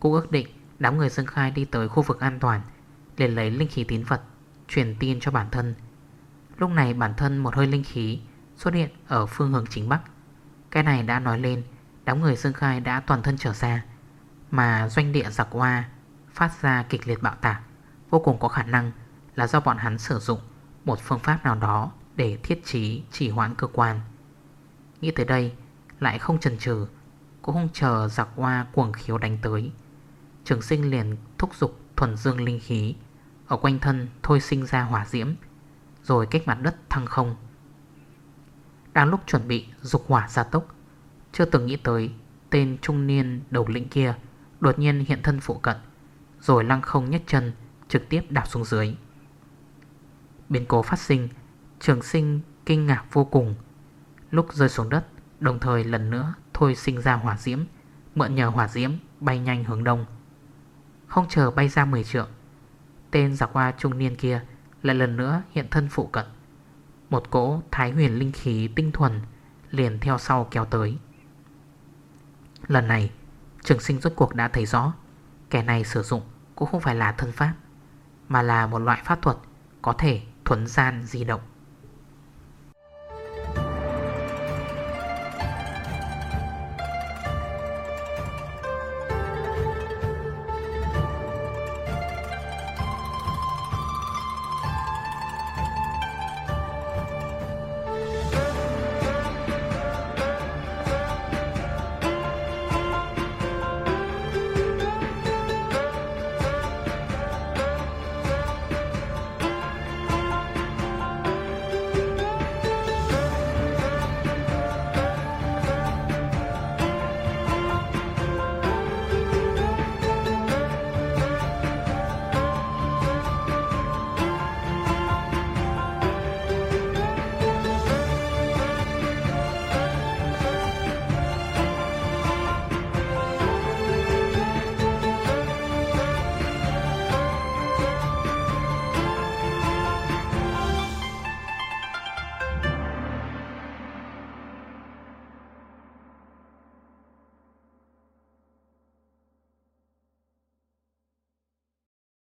S1: Cô ước định đám người Dương Khai đi tới khu vực an toàn liền lấy linh khí tín vật, Truyền tin cho bản thân. Lúc này bản thân một hơi linh khí Xuất hiện ở phương hướng chính bắc. Cái này đã nói lên, Đám người Dương Khai đã toàn thân trở ra, Mà doanh địa giặc hoa Phát ra kịch liệt bạo tạc. Vô cùng có khả năng là do bọn hắn sử dụng Một phương pháp nào đó Để thiết trí chỉ hoãn cơ quan. Nghĩ tới đây, Lại không chần chừ, Cũng không chờ giặc hoa cuồng khiếu đánh tới. Trường sinh liền thúc dục thuần dương linh khí. Ở quanh thân thôi sinh ra hỏa diễm, Rồi cách mặt đất thăng không. Đang lúc chuẩn bị dục hỏa gia tốc, Chưa từng nghĩ tới Tên trung niên đầu lĩnh kia Đột nhiên hiện thân phụ cận, Rồi lăng không nhất chân Trực tiếp đạp xuống dưới. Biến cố phát sinh, Trường sinh kinh ngạc vô cùng. Lúc rơi xuống đất, Đồng thời lần nữa thôi sinh ra hỏa diễm, Mượn nhờ hỏa diễm bay nhanh hướng đông. Không chờ bay ra 10 trượng. Tên giặc hoa trung niên kia Lại lần nữa hiện thân phụ cận. Một cỗ thái huyền linh khí tinh thuần Liền theo sau kéo tới. Lần này, Trường sinh rốt cuộc đã thấy rõ, Kẻ này sử dụng cũng không phải là thân pháp, Mà là một loại pháp thuật Có thể thuấn gian di động.